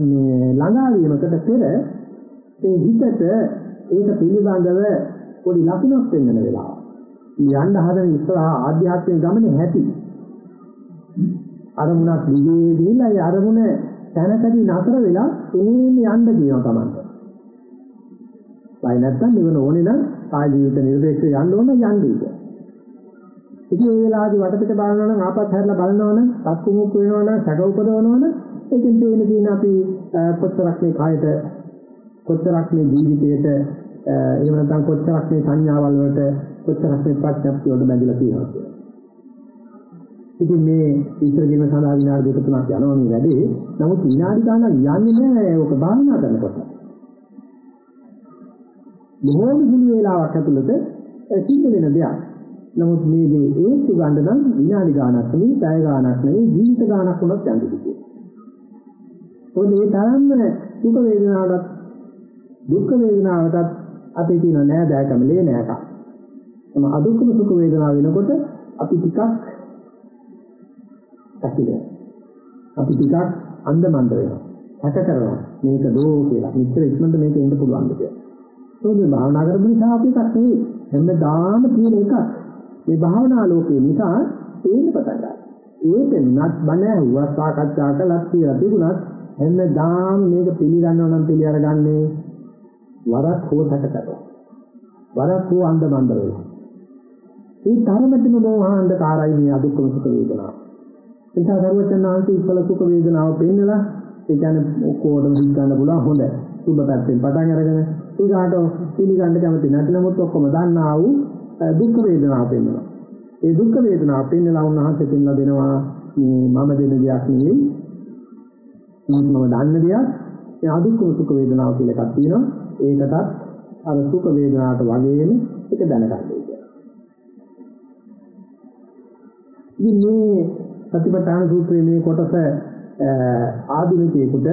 Speaker 1: මේ ළඟා වීමකට පෙර ඒ හිතට ඒක පිළිබඳව පොඩි ලකුණක් වෙන්න වෙලාව. යන්න හදන ඉස්සරහා ආධ්‍යාත්මික ගමනේ ඇති. අරමුණක් දිගේ ගිහිල්ලා ඒ අරමුණ තැනකදී නතර වෙලා එන්නේ යන්න කියනවා තමයි. බය නැත්තම් නිවන ඕනේ නම් ආය ජීවිත නිර්වේක්ෂ යන්න ඕන යන්නේ. ඉතින් ඒ වෙලාවේදී වටපිට බලනවා නම් ආපත් හැරලා බලනවා නම් සක්කුමුක් වෙනවා නම් සැක උපදවනවා නම් ඒකෙන් තේින දින අපි කොච්චරක් මේ කායට කොච්චරක් මේ ජීවිතයට එහෙම නැත්නම් කොච්චරක් මේ සංඥාවල් වලට කොච්චරක් මේ ප්‍රඥප්තිය වලට බැඳිලා තියෙනවා කියලා. ඉතින් මේ ඉස්සරගෙන සඳහා විනාඩි දෙක තුනක් යනවා මේ වැඩේ. නමුත් විනාඩි ගානක් යන්නේ නැහැ ඕක භාවනා කරනකොට. බොහෝම සුළු වේලාවක් ඇතුළත සිද්ධ වෙන දෙයක්. නමුත් මේ දේ ඒත්තු ගන්න නම් විනාඩි ගානක් නෙවෙයි, පැය ගානක් නෙවෙයි, ජීවිත ගානක් වුණත් යන්න දෙන්නේ. ඔය මේ තරම්ම දුක වේදනාවටත් දුක් වේදනාවටත් අපේ තියෙන නෑදෑකම ලේ නෑක. එම අදුක්කම සුඛ වේදනාව වෙනකොට අපි ටිකක් ඇතිද අපි ටිකක් අන්දමන්ද වෙනවා හැක කරනවා මේක දෝ කියලා මෙච්චර ඉක්මනට මේක එන්න පුළුවන් කියලා ඒක මේ භාවනා කරපු නිසා අපි එකක් නෙවෙයි. හැමදාම තියෙන එකක්. මේ භාවනා ලෝකේ නිසා තේින්න පටන් ගන්නවා. ඒක නත් බණ ඇහුවා සාකච්ඡා කළා කියලා තිබුණත් හැමදාම මේක පිළිගන්නව නම් පිළි අරගන්නේ වරක් හෝ සැක කරනවා වරක් හෝ අන්දමන්ද වෙනවා ඒ තරමටම මෝහාන්ධකාරයි මේ අදුක්කම සුඛ වේදනාව. නිසා සර්වචනාංශ ඉස්සල සුඛ වේදනාව පෙන්නලා ඒ කියන්නේ ඔක්කොටම හිතන්න පුළුවන් හොඳ සුබ පැත්තෙන් පටන් අරගෙන ඊගාට පිළිගන්න කැමති නැත්නම්ත් ඔක්කොම දන්නා වූ දුක් වේදනාව පෙන්වනවා. ඒ දුක් වේදනාව පෙන්නලා උන්වහන්සේ පෙන්ලා දෙනවා මේ මම දෙන දෙයක් නෙවෙයි මම දන්න දෙයක් ඒ අදුක්කම සුඛ වේදනාව කියලා එකක් තියෙනවා. ඒකටත් අර සුඛ වේදනාවට වගේම ඒක දැනගන්න ඕනේ. ඉතින් මේ සතිපට්ඨාන සූත්‍රයේ මේ කොටස ආධුනිකයෙකුට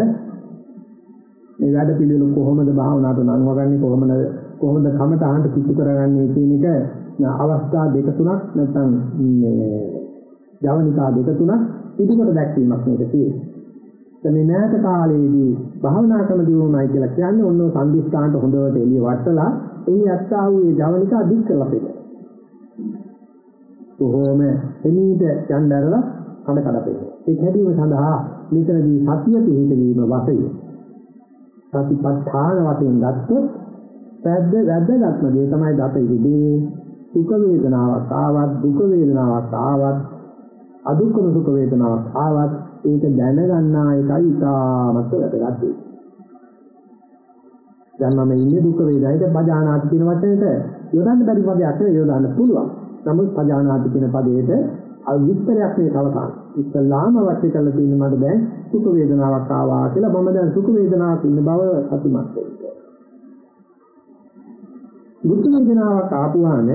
Speaker 1: මේ වැඩ පිළිවෙල කොහොමද භාවනාවට නංවගන්නේ කොහොමද කොහොමද කමටහන්ට පිටු කරගන්නේ කියන එක අවස්ථා දෙක තුනක් නැත්නම් මේ ජවනිකා දෙක තුනක් පිටුකට දැක්වීමක් මේක තියෙනවා. මේ නැත කාලයේදී භාවනා කරන දිනුනයි කියලා කියන්නේ ඔන්න සම්දිස්ථානට හොඳට එළිය වටලා එහි අත්තා වූ ඒ ජවනිකා දික් කරලා පෙන්නනවා. කොහොම එනීට යnderලා කඩ කඩ පෙන්නනවා. ඒ කැඩීම සඳහා මෙතනදී සතිය පිහිටවීම වශයෙන් සතිපට්ඨාන වශයෙන් ගත්තොත් වැද්ද වැද්දගත්ම දේ තමයි දත ඉදී සුඛ වේදනාවක් ආවත් දුක වේදනාවක් ආවත් අදුක්කම සුඛ වේදනාවක් ආවත් ඒක දැනගන්නා එකයි ඉතාමත් වැදගත් වෙන්නේ. දැන් මම ඉන්නේ දුක වේදනාවට බජානාති කියන වචනෙට යොදන්න බැරි පදයක් නෙවෙයි යොදන්න පුළුවන්. නමුත් පජානාති කියන පදයට විස්තරයක් මේ කවතාන. ඉස්ලාම වශයෙන් කළ තියෙන මට දැන් සුඛ වේදනාවක් ආවා කියලා මම දැන් සුඛ වේදනාවක් ඉන්න බව අතිමත් වෙනවා. දුක් වේදනාවක් ආපුවාම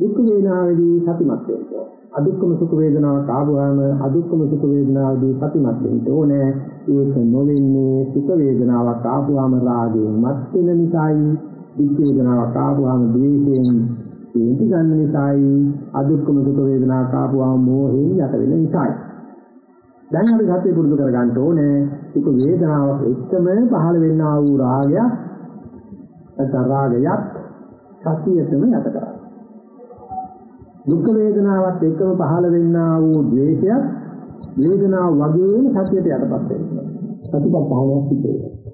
Speaker 1: දුක් වේදනාවේදී සතිමත් වෙනවා. අදුක්කම සුඛ වේදනාවක් ආවම අදුක්කම සුඛ වේදනාවේදී සතිමත් වෙන්න ඕනේ. ඒක නොවෙන්නේ සුඛ වේදනාවක් ආවම රාගයෙන් මත් වෙන නිසායි දුක් වේදනාවක් ආවම ද්වේෂයෙන් තේන්ති ගන්න නිසායි අදුක්කම දුක වේදනා කාපුවාම මෝහයෙන් යට වෙන නිසායි. දැන් අපි සත්‍ය පුරුදු කර ගන්න ඕනේ දුක වේදනාවක් එක්කම පහළ වෙන්නා වූ රාගය නැත්නම් රාගයත් සතියටම යට කරා. දුක් වේදනාවත් එක්කම පහළ වෙන්නා වූ ද්වේෂයත් වේදනාව වගේම සතියට යටපත් වෙනවා. සතිපට්ඨානය සිද්ධ වෙනවා.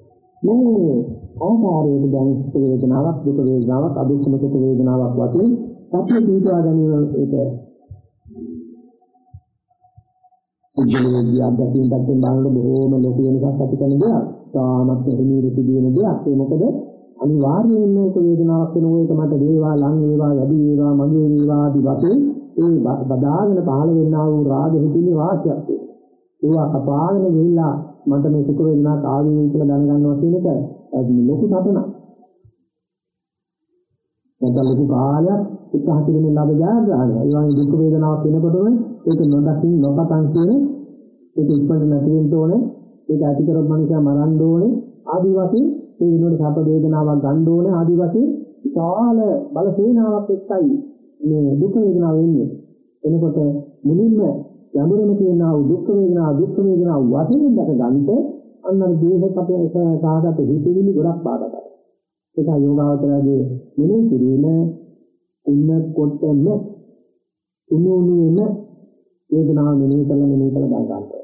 Speaker 1: මේ ආකාරයට දැන් සුඛ වේදනාවක් දුක වේදනාවක් අදුක්ඛම සුඛ වේදනාවක් වශයෙන් සත්‍ය දීපවා ගැනීම ඒක උද්දේශය අධ්‍යයනයෙන් දැක්වෙන බාහිර බොහෝම ලොකු වෙනසක් ඇති කරන දෙයක්. තාමත් හිමීර සිදුවෙන දෙයක්. ඒ මොකද අනිවාර්යයෙන්ම මේක වේදනාවක් වෙන එක මට වේවා ලං වේවා වැඩි වේවා මගේ වේවා ආදී වශයෙන් ඒ බදාගෙන පහළ වෙන්නා වූ රාග හිතිලි වාසියක් තියෙනවා. ඒවා කපාගෙන ගිහිල්ලා මට මේ සුඛ වේදනාවක් ආවේ කියලා දැනගන්නවා කියන එක ලොකු සටනක්. නැත්නම් ලොකු කාලයක් උත්සාහ කිරීමෙන් ලැබ ජයග්‍රහණය. ඒ වගේ දුක් වේදනාවක් වෙනකොටම ඒක නොදකින් නොපතන් කියන ඒක ඉක්මනට නැති වෙන්න ඕනේ. ඒක ඇති කරොත් මනුස්සයා මරන්න ඕනේ. ආදී වශයෙන් මේ වෙනුවට සැප වේදනාවක් ගන්න ඕනේ. ආදී වශයෙන් විශාල බල සේනාවක් එක්කයි මේ දුක් වේදනාව එන්නේ. එනකොට මුලින්ම යමුරම තියෙනා වූ දුක් වේදනා දුක් වේදනා වශයෙන් දැක ගන්නට අන්නර දේහපතේ සාගත හිතෙවිලි ගොඩක් බාධායි. ඒක යෝගාවචරයේ මෙලෙස කිරීම උන්න කොටම උනුනුෙම වේදනාව මෙනෙහි කළ මෙනෙහි කළ දැන ගන්නවා.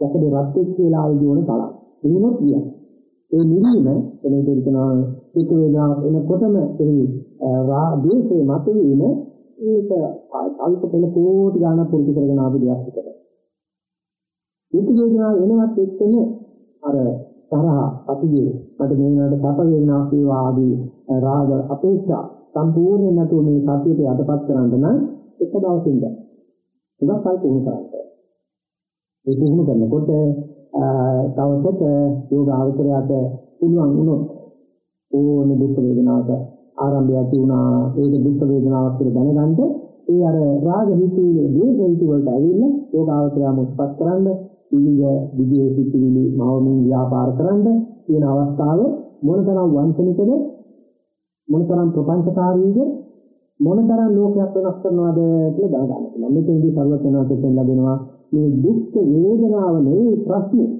Speaker 1: යකඩේ රත් වෙච්ච වෙලාවදී ඕන තරම්. එහෙමත් කියයි. ඒ නිවීම එනේ දෙකනවා දුක් වේදනාවක් එනකොටම එහි රා දේශේ මතුවීම ඒක අල්ප පෙළ කෝටි ගණන් පුරුදු කරගෙන ආපු දෙයක් විතර. දුක් වේදනා එනවත් එක්කම අර තරහ අතියේ මට මේ වෙනාට සැප වේදනාවක් වේවා ආදී රාග අපේක්ෂා සම්පූර්ණ නැතුව මේ සත්‍යයට යටපත් කරන්න නම් එක දවසින් බෑ. ඒක කල් පුහුණු කරන්න. ඒ පුහුණු කරනකොට තවසට යෝග අවතරයට පුළුවන් වුණොත් ඕනේ දුක් වේදනාවට ආරම්භය ඇති වුණා ඒක දුක් වේදනාවක් කියලා දැනගන්න ඒ අර රාග හිතේ දේහ හිත වලට ඇවිල්ලා යෝග අවතරය මුස්පත් කරන්න ඉන්දිය විදියේ සිටිවිලි මවමින් ව්‍යාපාර කරන්න තියෙන අවස්ථාව මොනතරම් වංචනිකද මොනතරම් ප්‍රපංචකාරීද මොනතරම් ලෝකයක් වෙනස් කරනවද කියලා දැනගන්න පුළුවන්. මෙතනදී සර්වඥාන්තයෙන් ලැබෙනවා මේ දුක් වේදනාව නෙවෙයි ප්‍රශ්නේ.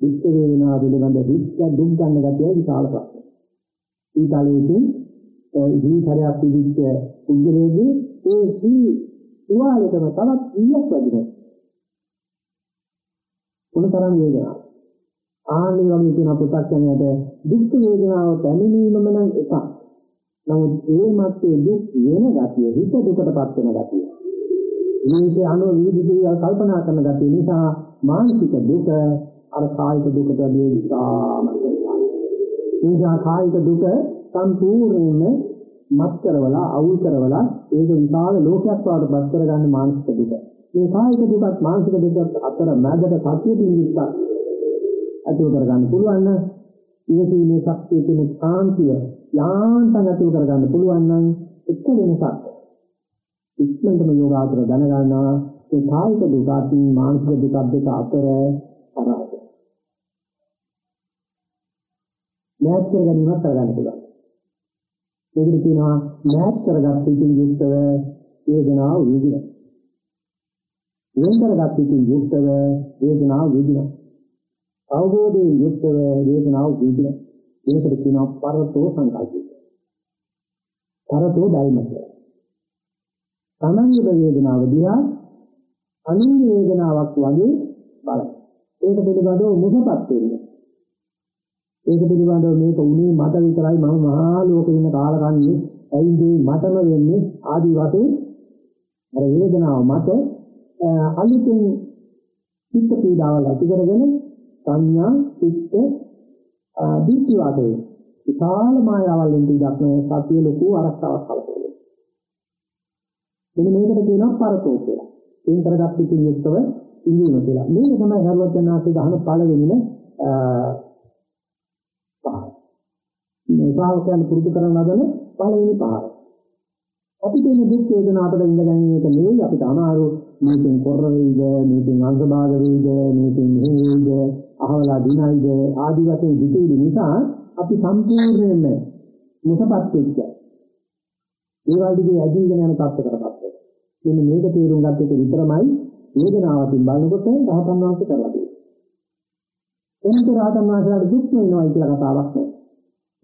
Speaker 1: දුක් වේදනාව පිළිබඳ දුක් දුක් ගන්න ගැතිය විශාල ප්‍රශ්නයක්. ඊතලයේදී ජීවිතයක් පිළිච්ච උද්දලයේදී ඒ සී උවාලකම තවත් ඊයක් වැඩිනවා. මොනතරම් වේදනාවක්. ආන්නේ වගේ තියෙන පුතක්ඥයට දුක් වේදනාව පැමිණීමම නම් එකක්. නමුත් ඒ මැත්තේ දුක් වෙන ගතිය හිත දුකටපත් වෙන ගතිය. මේකේ අනුව විවිධ දේවල් කල්පනා කරන ගතිය නිසා මානසික දුක අර කායික දුකට වඩා විශාලයි. නිසා කායික දුක සම්පූර්ණයෙන්ම මත් කරවලා අවුල් කරවලා ඒක විශාල ලෝකයක් වඩපත් කරගන්න මානසික දුක. මේ කායික දුකත් මානසික දුකත් අතර මැදට සත්‍ය දින්දිස්ස අතුල් කරගන්න පුළුවන් නම් ඉවසීමේ ශක්තිය තියෙන කාන්තිය යාන්තම් අතුල් කරගන්න පුළුවන් නම් එක වෙනසක් ඉක්මනටම යෝගාචර දැනගන්නවා ඒ කායික දුකත් මානසික දුක දෙක අතර පරාසය. මෑත් කර ගැනීමක් කරගන්න පුළුවන්. ඒකට කියනවා මෑත් කරගත් ඉතින් යුක්තව වේදනාව විඳිනවා. වෙන කරගත් ඉතින් යුක්තව වේදනාව විඳිනවා. අවබෝධයෙන් යුක්තව වේදනාව විඳිනවා. ඒකට කියනවා පරතෝ සංකල්පය. පරතෝ ධර්මය. තමන්ගේ වේදනාව දිහා අනිත්‍ය වේදනාවක් වගේ බලන්න. ඒක පිළිබඳව මුසපත් වෙන්න. ඒක පිළිබඳව මේක උනේ මට විතරයි මම මහා ලෝකෙ ඉන්න කාලකන්ණි ඇයිද මටම වෙන්නේ ආදි වශයෙන් අර වේදනාව මත අලුතින් චිත්ත පීඩාවල් ඇති කරගෙන සංඥා චිත්ත දිට්ඨි වාදේ විශාල මායාවල් වලින් ඉඩක් නැහැ. සතිය ලොකු අරක්ෂාවක් කලකෝලේ මෙන්න මේකට කියනවා පරතෝ කියලා. එයින් කරගත් පිටින් යුක්තව ඉඳීම කියලා. මේක තමයි හරුවචනාංශයේ දහන පළවෙනිම පහ මේ ශ්‍රාවකයන් පුරුදු කරන ලදන පළවෙනි පහර අපි කියන දුක් වේදනා අපිට ඉඳ ගැනීම එක නෙවෙයි. අපිට අමාරු. මේකෙන් කොර වේද මේකෙන් අංගභාග වේද මේකෙන් මෙහෙ වේද අහවලා දිනයිද? ආදි වශයෙන් විදිහේ නිසා අපි සම්පූර්ණයෙන්ම මුසපත් වෙච්ච. ඒ වගේ ඇදීගෙන යන තත්ත්වයකටපත් වෙනවා. මෙන්න මේක තේරුම් ගත්ත එක විතරමයි වේදනාවකින් බලනකොට රහතන් වහන්සේ කරලා තියෙන්නේ. එනකොට රහතන් වහන්සේලාට දුක් වෙනවා කියලා කතාවක් නෑ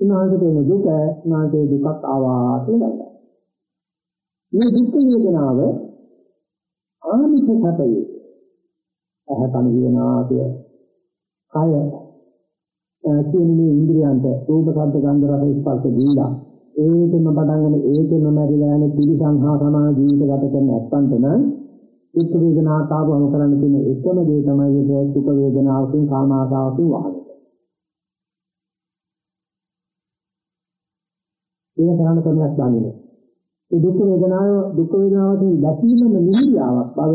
Speaker 1: උන්වහන්සේට එන දුක උන්වහන්සේ දුකක් ආවා කියලා ගන්නවා. මේ දුක් වේදනාව ආමිෂ සැපයේ අහ කන විනාශය කය කියන මේ ඉන්ද්‍රියන්ට රූප ශබ්ද ගන්ධ රස ස්පර්ශ දීලා ඒකෙම පටන්ගෙන ඒකෙම මැරිලා යන පිළිසංහා සමාන ජීවිත ගත කරන ඇත්තන්ට නම් දුක් වේදනා තාවම කරන්න තියෙන එකම දේ තමයි ඒක සුඛ වේදනාවකින් කාම ආසාවකින් වහන. ඒක කරන්න ක්‍රමයක් දන්නේ ඒ දුක් වේදනාව දුක් වේදනාවෙන් දැකීමම නිහිරියාවක් බව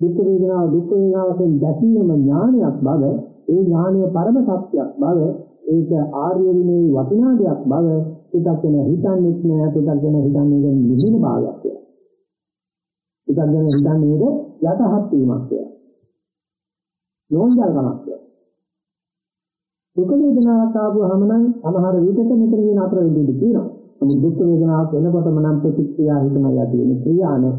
Speaker 1: දුක් වේදනාව දුක් වේදනාවෙන් දැකීමම ඥානයක් බව ඒ ඥානීය පරම සත්‍යයක් බව ඒක ආර්ය විනේ වටිනා දෙයක් බව පිටක් වෙන හිතන්නේත් නෑ පිටක් වෙන හිතන්නේ නිහින භාවයක් කියලා. පිටක් වෙන හිතන්නේ යටහත් වීමක් කියලා. නෝන්ජල්කමක් කියලා. දුක වේදනාවක් ආවම නම් සමහර විටක මෙතන කියන අතර වෙන්නේ තියෙනවා. නමුත් දුක් වේදනාවක් එනකොටම නම් ප්‍රතික්‍රියා හිතමයි ඇති වෙන්නේ ක්‍රියානේ.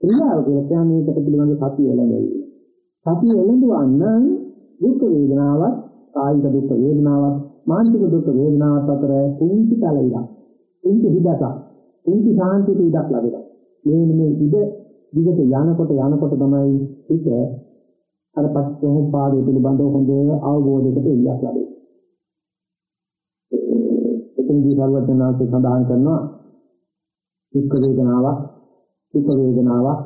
Speaker 1: ක්‍රියාව කියන්නේ ඒකට පිළිබඳ සතිය එළඹෙයි. සතිය එළඹුවා නම් දුක් වේදනාවක් කායික දුක් වේදනාවක් මානසික දුක් වේදනාවක් අතර කුංචි තලිලා. කුංචි හිදක. කුංචි සාන්තික ඉඩක් ලැබෙනවා. මේ මේ ඉඩ දිගට යනකොට යනකොට තමයි හිත අර පස්සෙන් පිළිබඳව හොඳ අවබෝධයකට එළියක් ලැබෙන්නේ. එතනදී සර්වඥාන්සේ සඳහන් කරනවා දුක් වේදනාවක් සුඛ වේදනාවක්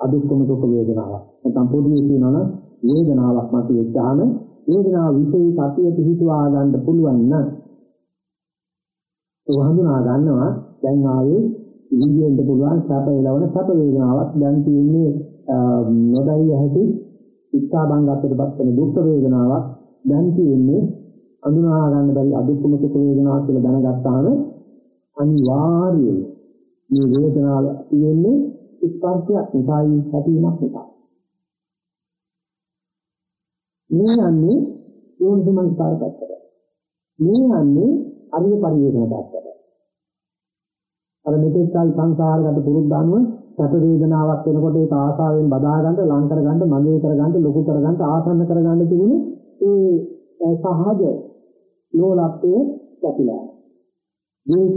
Speaker 1: අදුක්කම සුඛ වේදනාවක්. නැත්නම් පොදුවේ කියනවා නම් වේදනාවක් මත වෙච්චාම වේදනාව විශේෂ සතිය පිහිටුවා ගන්න පුළුවන් නම් ඒ හඳුනා ගන්නවා. දැන් ආවේ ඉන්දියෙන්ද පුළුවන් සැප එළවන සැප වේදනාවක් දැන් තියෙන්නේ නොදැයි ඇති ඉච්ඡා බංගත්තටපත් වෙන දුක් වේදනාවක් දැන් තියෙන්නේ අඳුනා ගන්න බැරි අදුක්කම සුඛ වේදනාවක් කියලා දැනගත්තාම අනිවාර්යයෙන් මේ වේදනාව තියෙන්නේ ස්පර්ශයක් නිසායි ඇතිවීමක් නිසා. මේ යන්නේ යෝනිසමං කාර්යපත්තට. මේ යන්නේ අරිය පරිවේදන පැත්තට. අර මෙතෙක් කල සංසාරගත පුරුද්දානුව සැප වේදනාවක් වෙනකොට ඒක ආසාවෙන් බදා ගන්න, ලං කර ගන්න, මගේ කර ගන්න, ලොකු කර ගන්න, ආසන්න කර ගන්න තිබුණේ ඒ සහජ ලෝලත්වයේ පැතිලා. මේක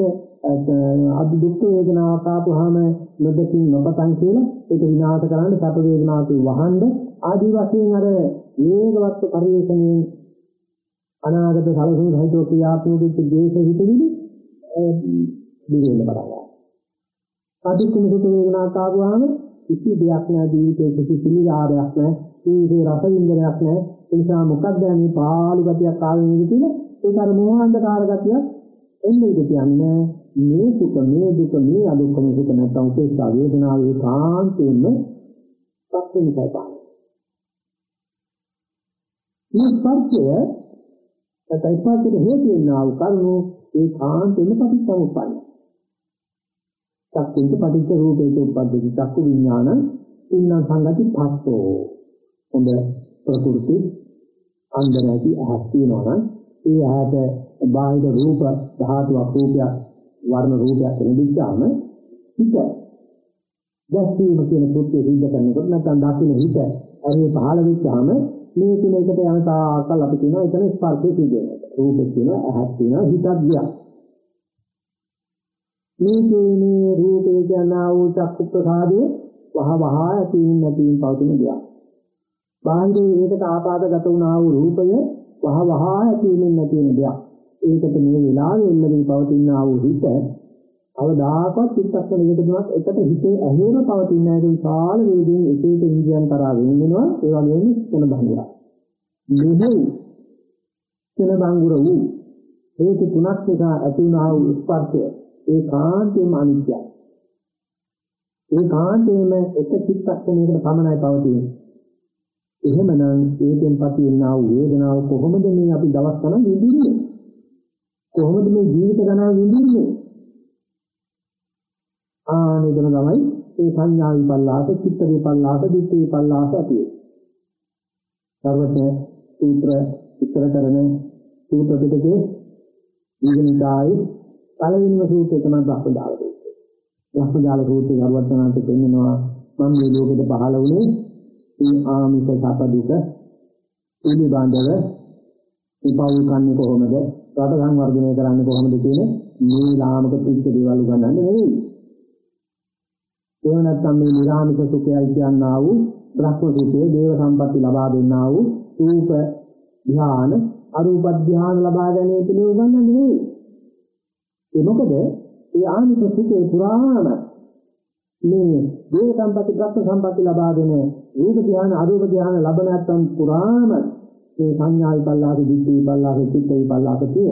Speaker 1: අදි දුක් වේදනාවක් ආපුවාම නොදකින් නොපතන් කියලා ඒක විනාශ කරන්න සැප වේදනාවක් වහන්න ආදි වශයෙන් අර වේගවත් පරිවේශණයෙන් අනාගත සලසුන් සහිතව ක්‍රියාත්මක වෙච්ච දේශ හිතවිලි දිවෙන්න පටන් ගන්නවා. අදුක්කම සුඛ වේදනාවක් ආපුවාම කිසි දෙයක් නැහැ ජීවිතේ කිසි පිළිආරයක් නැහැ ජීවිතේ රස වින්දනයක් නැහැ ඒ නිසා මොකක්ද මේ පාළු ගතියක් ආවෙ නේද කියලා ඒක අර මෝහාන්ධකාර ගතියක් එන්නේ ඉඳ කියන්නේ මේ සුඛ මේ දුක මේ අදුක්කම සුඛ නැත්නම් උපේක්ෂා වේදනාව ඒකාන්තයෙන්ම සත්‍යනිකයි පාන මේ ස්පර්ශය නැත්නම් ස්පර්ශයට හේතු වෙනා වූ කරුණු ඒකාන්තයෙන්ම පටිච්චසමුප්පන්නයි චක්කුංච පටිච්ච රූපේච උප්පද්දති චක්කු විඥාන ඉන්න සංගති පස්සෝ. හොඳ ප්‍රකෘති අන්දර ඇති අහස් තියෙනවා නම් ඒ ඇහැට බාහිර රූප ධාතුවක් රූපයක් වර්ණ රූපයක් ලැබිච්චාම හිත දැස්වීම කියන කෘත්‍ය සිද්ධ කරනකොට නැත්නම් දකින්න හිත ඇහි පහළ වෙච්චාම මේ තුන එකට යන තාකල් අපි කියනවා එතන ස්පර්ශය සිද්ධ වෙනවා රූපෙත් තියෙනවා ඇහත් තියෙනවා හිතත් ගියා මේ තේනේ රූපේ ජනා වූ චක්කු ප්‍රසාදයේ වහ වහ ඇතින් නැතින් පවතින දෙයක්. බාහිරේ ඒකට ආපාදගත වුණා වූ රූපය වහ වහ ඇතින් නැතින දෙයක්. ඒකට මේ වෙලාවේ ඉන්නදී පවතින ආ වූ හිත අවදාකවත් චිත්තක්ෂණ දෙකතුනක් එකට හිතේ ඇහෙම පවතින නැති විශාල වේදෙන් එක එක ඉන්ද්‍රියන් කරා වෙන්වෙනවා ඒ වගේම ස්කන බංගුරා. මෙහි ස්කන බංගුර වූ හේතු තුනක් නිසා ඇති වුණා වූ ස්පර්ශය ඒ කාන්තේම අනිත්‍යයි. ඒ කාන්තේම එක චිත්තක්ෂණයකට පමණයි පවතින්නේ. එහෙමනම් ඒකෙන් පතිවෙනා වූ වේදනාව කොහොමද මේ අපි දවස් ගණන් විඳින්නේ? කොහොමද මේ ජීවිත ගණන් විඳින්නේ? ආනෙදන තමයි ඒ සංඥා විපල්ලාස, චිත්ත විපල්ලාස, දිට්ඨි විපල්ලාස ඇති වෙන්නේ. සර්වඥ සූත්‍ර විතර කරන සූත්‍ර පිටකේ ඊගෙනදායි පළවෙනිම සූත්‍රය තමයි බ්‍රහ්මජාල සූත්‍රය. බ්‍රහ්මජාල සූත්‍රය ගරුවත්නාන්ත කියනවා මම මේ ලෝකෙට පහළ වුණේ මේ ආමිෂ සැප දුක පිළිබඳව උපවල් කන්නේ කොහොමද? රට සංවර්ධනය කරන්නේ කොහොමද කියන මේ ලාමක පිච්ච දේවල් උගන්වන්නේ නෙවෙයි. එහෙම නැත්නම් මේ නිර්ආමික සුඛයයි කියනා වූ බ්‍රහ්ම සුඛයේ දේව සම්පatti ලබා දෙන්නා වූ රූප ධ්‍යාන අරූප ධ්‍යාන ලබා ගැනීම පිළිබඳව උගන්වන්නේ නෙවෙයි. ඒ මොකද ඒ ආනික සුඛේ පුරාම මේ දේව සම්පatti ග්‍රස්ත සම්පatti ලබා දෙන රූප ධ්‍යාන අරූප ධ්‍යාන ලබන නැත්නම් පුරාම මේ සංඥා විපල්ලාක දිට්ඨි විපල්ලාක චිත්ත විපල්ලාක කිය.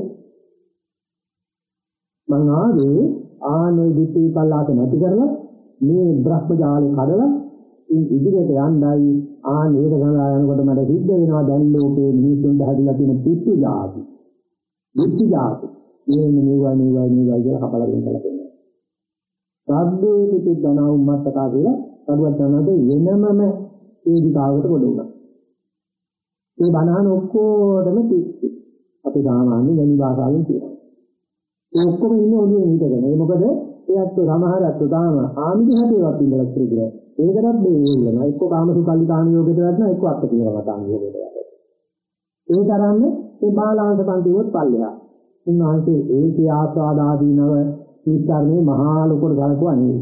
Speaker 1: මං ආවේ ආනේ දිට්ඨි විපල්ලාක නැති කරලා මේ බ්‍රහ්මජාලේ කඩලා ඉදිරියට යන්නයි ආ නේද ගලා යනකොට මට සිද්ධ වෙනවා දැන් ලෝකේ මිනිසුන් හැදිලා තියෙන පිස්සු જાති. පිස්සු જાති. මේ මේවා මේවා මේවා කියලා කපලා දෙන්න කලකිනවා. සබ්බේ පිටි ධන උම්මත්තකා කියලා කඩුවක් ගන්නද වෙනමම වේදිකාවකට කොට උනා. මේ බණහන ඔක්කොටම පිස්සු. අපි සාමාන්‍ය වැනි භාෂාවෙන් කියනවා. ඒ ඔක්කොම ඉන්නේ ඔළුවේ හිටගෙන. ඒ මොකද ඒත් සමහරක් තාම ආමික හැටේවත් ඉඳලා ඉතිරිද. ඒකටත් මේ වේලන එක්ක කාමසුකල්ලි කාණ යෝගයට වැටෙනවා එක්ක අත්ති කියලා තාම යෝගයට වැටෙනවා. ඒ තරම්ම මේ බාලාංශ පන්තිවොත් පල්ලෙහා. උන්වහන්සේ ඒකේ ආස්වාද ආදීනව විස්තරනේ මහා ලොකුට ගලකුවා නෙවෙයි.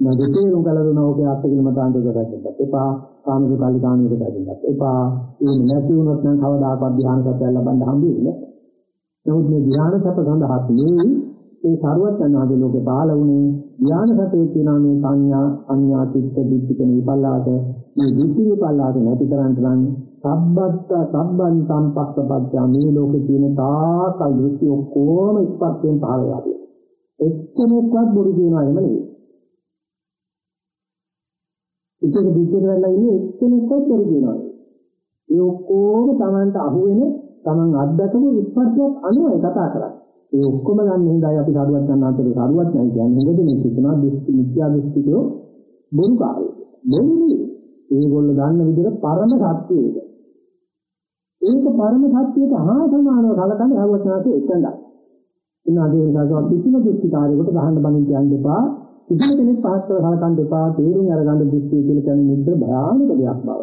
Speaker 1: නදිතේරුම් කලදුන ඕකේ අත්කින මතාන්ත දෙකකට එපා. කාමසු කල්ලි කාමියකට දෙන්නත් එපා. ඒ නැති වුණොත් නම් කවදාකවත් ධ්‍යාන සත්‍යය ලබන්න හම්බෙන්නේ නමුත් මේ ධ්‍යාන සත්‍ය සඳහා නෙවෙයි මේ සරුවත් යනවාගේ ලෝකේ පහළ වුණේ ඥාන සතේ තියෙනා මේ සංඥා අඤ්ඤා චිත්ත දිට්ඨික විපල්ලාට මේ දිට්ඨි විපල්ලාට නැති කරන්න නම් සබ්බත්ත සබ්බන් සම්පස්සපච්චා මේ ලෝකේ තියෙන තාකල් දෘෂ්ටි ඔක්කොම ඉස්පස්යෙන් පහළ වෙලා තියෙනවා. එක්කෙනෙක්වත් බොරු කියනවා එහෙම නෙවෙයි. ඉතින් දිට්ඨියට වෙලා ඉන්නේ එක්කෙනෙක්වත් බොරු කියනවා. ඒ ඔක්කොම Tamanට අහුවෙන Taman අත්දකපු ඉස්පස්යක් අනුවයි කතා කරන්නේ. ඒ ඔක්කොම ගන්න හින්දායි අපි සාරුවත් ගන්න අතරේ සාරුවත් නැහැ කියන්නේ මොකද මේ කියනවා දෘෂ්ටි මිත්‍යා දෘෂ්ටිකෝ බොරු කාරයෝ. බොරුනේ ඒගොල්ලෝ දන්න විදිහට පරම සත්‍යය ඒක. ඒක පරම සත්‍යයට හා සමානව කලකන්නේ සාරුවත්නාසේ එකඟයි. ඉන්න අදේ නිසා කිසිම දෘෂ්ටිකාරයෙකුට ගහන්න බඳින්න කියන්න එපා. කිසිම කෙනෙක් පහත් කරලා කලකන්න එපා. තේරුම් අරගන්න දෘෂ්ටිය කියලා කියන්නේ නිද්‍ර භයානක දෙයක් බව.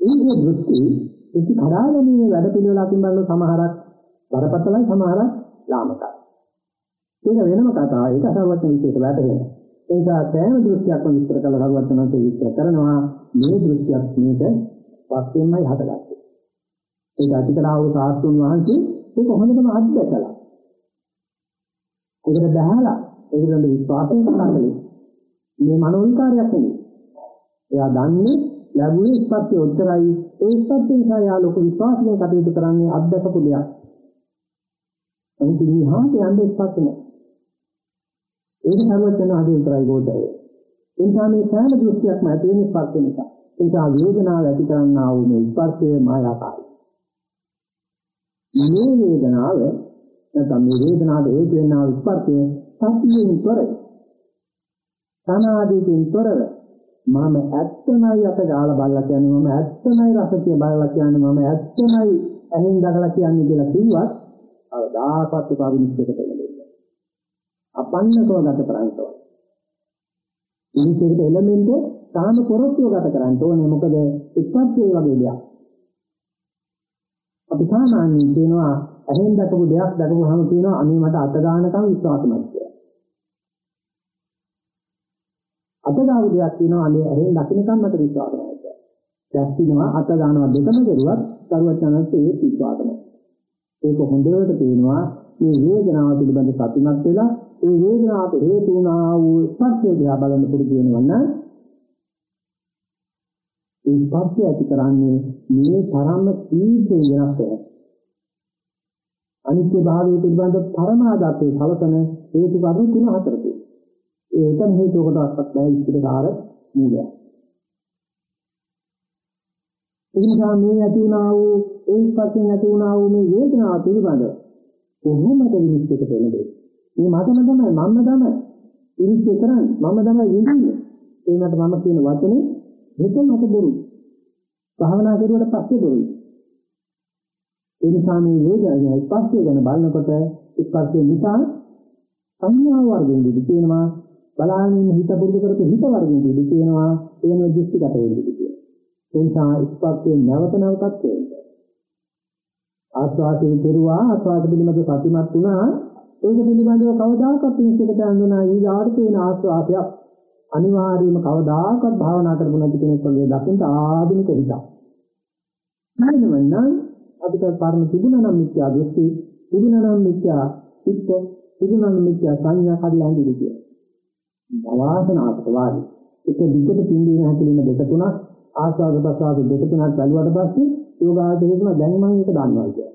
Speaker 1: ඒ දෘෂ්ටි ඉති කඩාගැනීමේ වැඩ පිළිවෙල අතින් බලන සමහරක් බරපතලයි සමහරක් ලාමකයි. ඒක වෙනම කතාවක්. ඒක අසවර්ත විශේෂ වැටහෙනවා. ඒ නිසා සෑම දෘෂ්ටියක්ම විස්තර කළ සරුවත්නන්ත විස්තර කරනවා මේ දෘෂ්ටියක් මේක පස්සෙන්මයි හටගත්තේ. ඒක අතිකලාව සාස්තුන් වහන්සේ ඒක හොඳටම අත්දැකලා. ඒකට බහැලා ඒකට විශ්වාසයෙන් කරන්නේ මේ මනෝවිකාරයක් නෙවෙයි. එයා දන්නේ ලැබුණේ ඉස්පස්සේ උත්තරයි ඒ ඉස්පස්සේ නිසා යා ලොකු විශ්වාසයෙන් කටයුතු කරන්නේ අත්දකපු දෙයක්. එනිසා විහාට යන්නේ ඉස්පස්සේ නෑ. ඒක සර්වඥ ආදී විතරයි ගෝචරය. ඒ නිසා මේ සෑම දෘෂ්ටියක්ම ඇති වෙන ස්පර්ශ නිසා. ඒ නිසා වේදනාව ඇති කරන්නා වූ මේ ස්පර්ශය මායාකාරයි. මේ වේදනාව නැත්නම් මේ වේදනාවට හේතු වෙනා ස්පර්ශය සත්‍යයෙන් තොරයි. සමාධියෙන් තොරව මම ඇත්තමයි අත ගාලා බලලා කියන්නේ මම ඇත්තමයි රසතිය බලලා කියන්නේ මම ඇත්තමයි ඇහෙන් දකලා කියන්නේ කියලා කිව්වත් අවදාපත් උපාවිනිශ්චයකට එන්නේ. අපන්නකව ගත කරන්න ඕනේ. ඉනිසෙකට එලෙමන්ට් තාම පොරොත්තුව ගත කරන්න ඕනේ මොකද ඉක්පත් ඒ වගේ දෙයක්. අපි සාමාන්‍යයෙන් කියනවා ඇහෙන් දකපු දෙයක් දකපුවාම කියනවා අනේ මට අත ගන්නකම් විශ්වාසමත් කියලා. අත ගාව දෙයක් කියනවා අනේ ඇහෙන් දකින්නකම් මට විශ්වාසමත් කියලා. දැක්ිනවා අත ගන්නවා දෙකම දරුවත් දරුවත් යනත් ඒ විශ්වාසමත්. ඒක හොඳට පේනවා මේ වේදනාව පිළිබඳ සතුටුමත් වෙලා ඒ වේදනාවට හේතු වුණා වූ ස්පර්ශය දිහා බලන්න පුරුදු වෙනවා නම් ඒ ස්පර්ශය ඇති කරන්නේ මේ තරම්ම තීව්‍ර වෙනස් වෙනවා. අනිත්‍ය භාවය පිළිබඳ පරමාදත්තේ කලතන හේතු කරුණු තුන හතරකේ. ඒකම හේතු කොටසක් නැහැ ඉස්තිරකාර මූලය. ඒ නිසා මේ ඇති වුණා වූ ඒ ස්පර්ශයෙන් ඇති වුණා වූ මේ වේදනාව පිළිබඳ කොහොමද විනිශ්චය කරන්නේ? මේ මතම තමයි මම තමයි විනිශ්චය කරන්නේ මම තමයි විඳින්නේ. ඒකට මම කියන වචනේ මෙතන මත බොරු. භාවනා කරුවට පස්සේ බොරුයි. ඒ නිසා මේ වේදනාවේ ස්පර්ශය ගැන බලනකොට ස්පර්ශය නිසා සංඥා වර්ගෙන් දිවි තියෙනවා බලාගෙන හිත පුරුදු කරපු හිත වර්ගෙන් දිවි තියෙනවා එන දෘෂ්ටිගත වෙන්නේ කියනවා. ඒ නිසා ස්පර්ශය නැවත නැවතත් වෙනවා. ආස්වාදයේ කෙරුවා ආස්වාද පිළිබඳ සතිමත් වුණා ඒක පිළිබඳව කවදාකවත් පිළිසිකට යන්නා ඊගාට තියෙන ආස්වාදයක් අනිවාර්යයෙන්ම කවදාකවත් භාවනා කරපු නැති කෙනෙක් වගේ දකින්න ආධුනික හිතක්. නැත්නම් අපිට පරණ තිබුණා නම් මිත්‍යා දෘෂ්ටි, තිබුණා නම් මිත්‍යා චිත්ත, තිබුණා නම් මිත්‍යා සංඥා කඩලා හඳුනි කිය. බවාසනාවට වාදී. ඒක දිගට පින්දීන හැකලින දෙක තුනක් ආස්වාද ප්‍රසආද දෙක තුනක් බැලුවට පස්සේ යෝගාවචරේකම දැන් මම ඒක දන්නවා කියලා.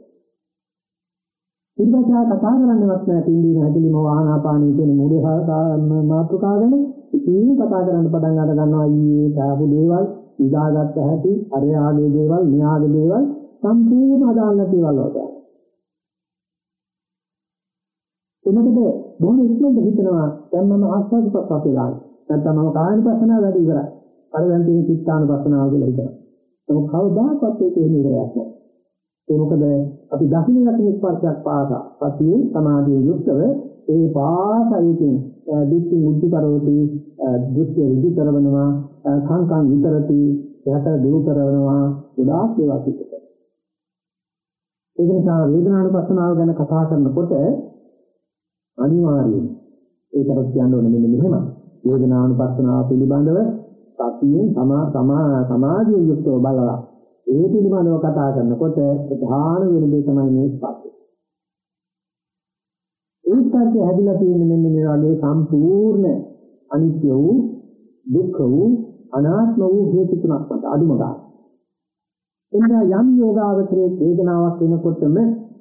Speaker 1: ඊටපස්සේ කතා කරන්නවත් නැහැ පින්දීන හැකලිම වාහනාපානී කියන මූලික මාතෘකාව ගැන ඉතින් කතා කරන්න පටන් අර ගන්නවා ඊයේ දාපු දේවල් ඉදාගත්ත හැටි අරයාගේ දේවල් මෙයාගේ දේවල් සම්පූර්ණ අදාළ දේවල් වලට. එනකොට බොහොම ඉක්මනට හිතනවා දැන් මම ආස්වාද ප්‍රසආද දාන. නැත්නම් මම කායන පස්සනාව වැඩි ඉවරයි. අර දැන් තියෙන චිත්තාන පස්සනාව කියලා හිතනවා. ඒක කවදාකවත් ඒක එහෙම ඉවරයක් නැහැ. ඒ මොකද අපි දකින්න දකින්න ස්පර්ශයක් පාසා. සතියේ සමාධියේ යුක්තව ඒ පාසයෙන් දිට්ඨි මුද්ධි කරෝති දෘෂ්ටි ඍජු කරවනවා සංකම් විතරති එහට දුරු කරවනවා උදාස් ඒවා පිටත. ඒක නිසා වේදනානුපස්සනාව ගැන කතා කරනකොට අනිවාර්යයෙන් ඒකට කියන්න ඕනේ මෙන්න මෙහෙම වේදනානුපස්සනාව පිළිබඳව සතියෙන් සමා සමා සමාධිය යුක්තව බලලා ඒ පිළිබඳව කතා කරනකොට ප්‍රධාන වෙන දේ තමයි මේ ස්පර්ශය. ඒ ස්පර්ශය හැදිලා තියෙන්නේ මෙන්න මේ වගේ සම්පූර්ණ අනිත්‍ය වූ දුක්ඛ වූ අනාත්ම වූ හේතු තුනක් මත අදුම ගන්න. එනිසා යම් යෝගාවචරයේ වේදනාවක් වෙනකොටම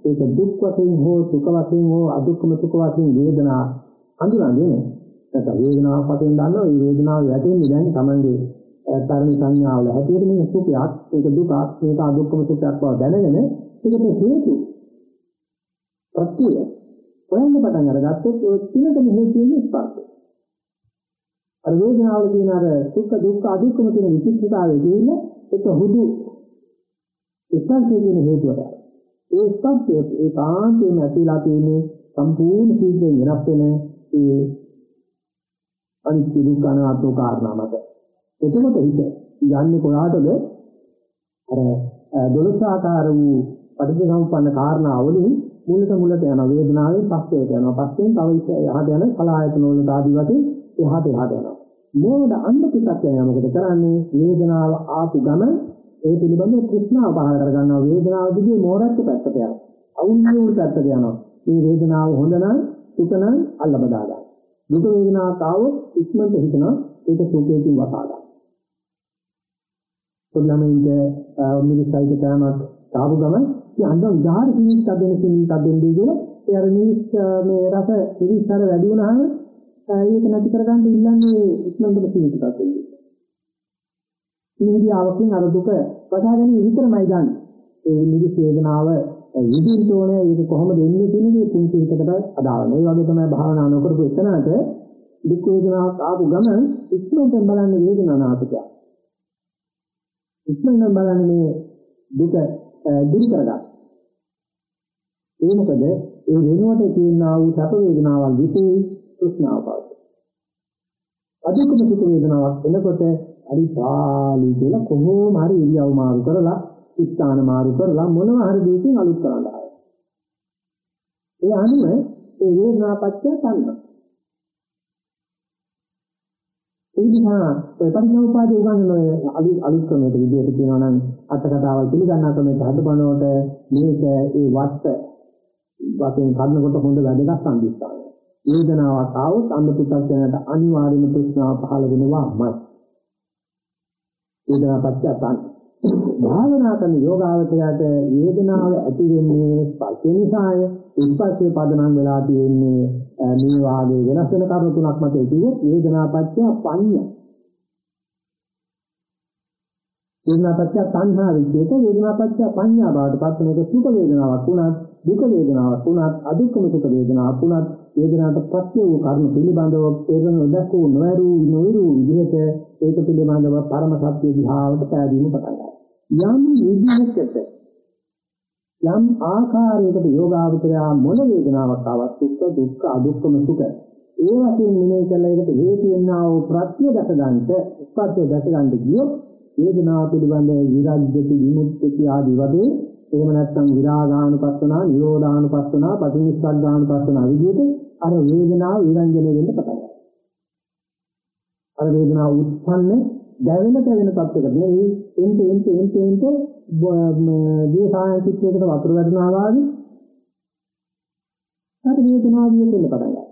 Speaker 1: ඒක දුක් වශයෙන් හෝ සුඛ වශයෙන් හෝ අදුක්ඛම සුඛ වශයෙන් වේදනා හඳුනාගෙන නැත්නම් වේදනාවක් වශයෙන් දන්නවා මේ වේදනාව වැටෙන්නේ දැන් Tamange තරණ සංඥාවල හැටියට මේ සුඛයක් ඒක දුකක් මේක අදුක්ඛම සුඛයක් බව දැනගෙන ඒකට හේතු ප්‍රත්‍යය හොයන්න පටන් අරගත්තොත් ඔය තිනකම හේතු වෙන්නේ ස්පර්ශය. අර වේදනාවල තියෙන අර සුඛ දුක්ඛ අදුක්ඛම කියන විචිත්තතාවයේ තියෙන ඒක හුදු ස්පර්ශයේ තියෙන හේතුවට. ඒ ස්පර්ශයේ ඒකාන්තයෙන් ඇතිලා තියෙන්නේ සම්පූර්ණ සිද්ධ වෙනස් වෙන ඒ අනිත්‍ය දුක්ඛ අනාත්ම කාරණා මත. එතකොට හිත යන්නේ කොහාටද? අර දොළොස් ආකාර වූ පටිච්චසමුප්පන්න කාරණා වලින් මුලට මුලට යන වේදනාවෙන් පස්සේට යනවා. පස්සෙන් තව එහාට යන කලායතන වලට ආදි වශයෙන් එහාට එහාට යනවා. මොනවද අන්න පිටක් යනවා මොකද කරන්නේ? වේදනාව ආපු ගමන් ඒ පිළිබඳව තෘෂ්ණාව පහල කර ගන්නවා. වේදනාව දිගේ මෝරච්ච පැත්තට යනවා. අවුල් පැත්තට යනවා. මේ වේදනාව හොඳ නම් සුඛ නම් අල්ල බදා ගන්න. දුක වේදනාවක් ආවොත් ඉක්මනට හිතනවා ඒක සුඛයෙන් වසා ගන්න. පොළමෙන්ද මිනිස්සයිද කෑමක් ආපු ගමන් ඉතින් අන්න විහාර කිනික් අදෙන කිනික් අදෙන් දෙගෙන ඒ අර මිනිස් මේ රස පිරිසර වැඩි වුණාම ඒක නැති කරගන්න ඉල්ලන්නේ ඉක්මනටම කිනික් අදෙන්. ඉන්දියාවකින් අර දුක වසාගෙන විතරමයි ගන්න. ඒ මිනිස් වේදනාව විදින්න ඕනේ ඒක කොහොමද එන්නේ කියන එක පුංචි හිතකට අදාළ. මේ වගේ තමයි භාවනා නොකරපු එකනට දුක් වේදනාවක් ආපු ගමන් ඉක්මනට බලන්නේ වේදනාව නාටකය. ඉක්මනට බලන්නේ මේ දුක දුරු කරගන්න. ඒ මොකද ඒ වෙනුවට තියෙනා වූ සැප වේදනාවන් විසින් තෘෂ්ණාව පවතී. අධිකම සුඛ වේදනාවක් එනකොට අරිපාලි කියලා කොහොම හරි ඉරියව් මාරු කරලා ස්ථාන මාරු කරලා මොනවා හරි දෙයකින් අලුත් කරන්න ආවා. ඒ අනුව ඒ වේදනාපච්චය තණ්හා. ඒ නිසා ඔය පරිණෝපාදී උගන්වන ඔය අලුත් අලුත් ක්‍රමයක විදිහට කියනවා නම් අට කතාවල් පිළිගන්නා ක්‍රමයට හදබනකොට මේක ඒ වස්ත වශයෙන් කන්නකොට හොඳ වැදගත් සම්දිස්ථානය. වේදනාවක් ආවොත් අන්න පු탁ජනට අනිවාර්යම තෘෂ්ණාව පහළ වෙනවාමයි. වේදනාපච්චය තණ්හා. භාවනා කරන යෝගාවචරයට වේදනාව ඇති වෙන්නේ ස්පර්ශ නිසාය. ස්පර්ශයේ පදනම් වෙලා තියෙන්නේ මේ වාගේ වෙනස් වෙන කරුණු තුනක් මත ඒකෙත් වේදනාපච්චය පඤ්ඤා. වේදනාපච්චය තණ්හා විදිහට වේදනාපච්චය පඤ්ඤා බවට පත් වෙන එක සුඛ වේදනාවක් වුණත් දුක වේදනාවක් වුණත් අදුක්කම සුඛ වේදනාවක් වුණත් වේදනාවට පත්‍ය වූ කර්ම පිළිබඳව ඒක නොදකෝ නොවරු නොවිරු විදිහට ඒක පිළිබඳව පරම සත්‍ය දිහාවට පෑදීම පටන් ගන්නවා. යම් විදිහකට යම් ආකාරයකට යෝගාවචරය මොන වේදනාවක් ආවත් සුඛ දුක්ඛ අදුක්ඛම සුඛ ඒ වශයෙන් මෙනෙහි කළ එකට හේතු වෙනා වූ ප්‍රත්‍ය දැක ගන්නට උපත්ය දැක ගන්නට ගියොත් වේදනාව පිළිබඳ විරාජ්‍යති විමුක්ති ආදී වශයෙන් එහෙම නැත්නම් විරාගානුපස්සනා නිරෝධානුපස්සනා පටිනිස්සග්ගානුපස්සනා විදිහට අර වේදනාව විරංජනය වෙන්න පටන් ගන්නවා. අර වේදනාව උත්පන්න දැවෙන දැවෙන තත්යකට නෙවෙයි එන්ට එන්ට එන්ට එන්ට දී සායන්තිකයකට වතුර වැටෙනවා වගේ අර වේදනාව වියෙන්න පටන් ගන්නවා.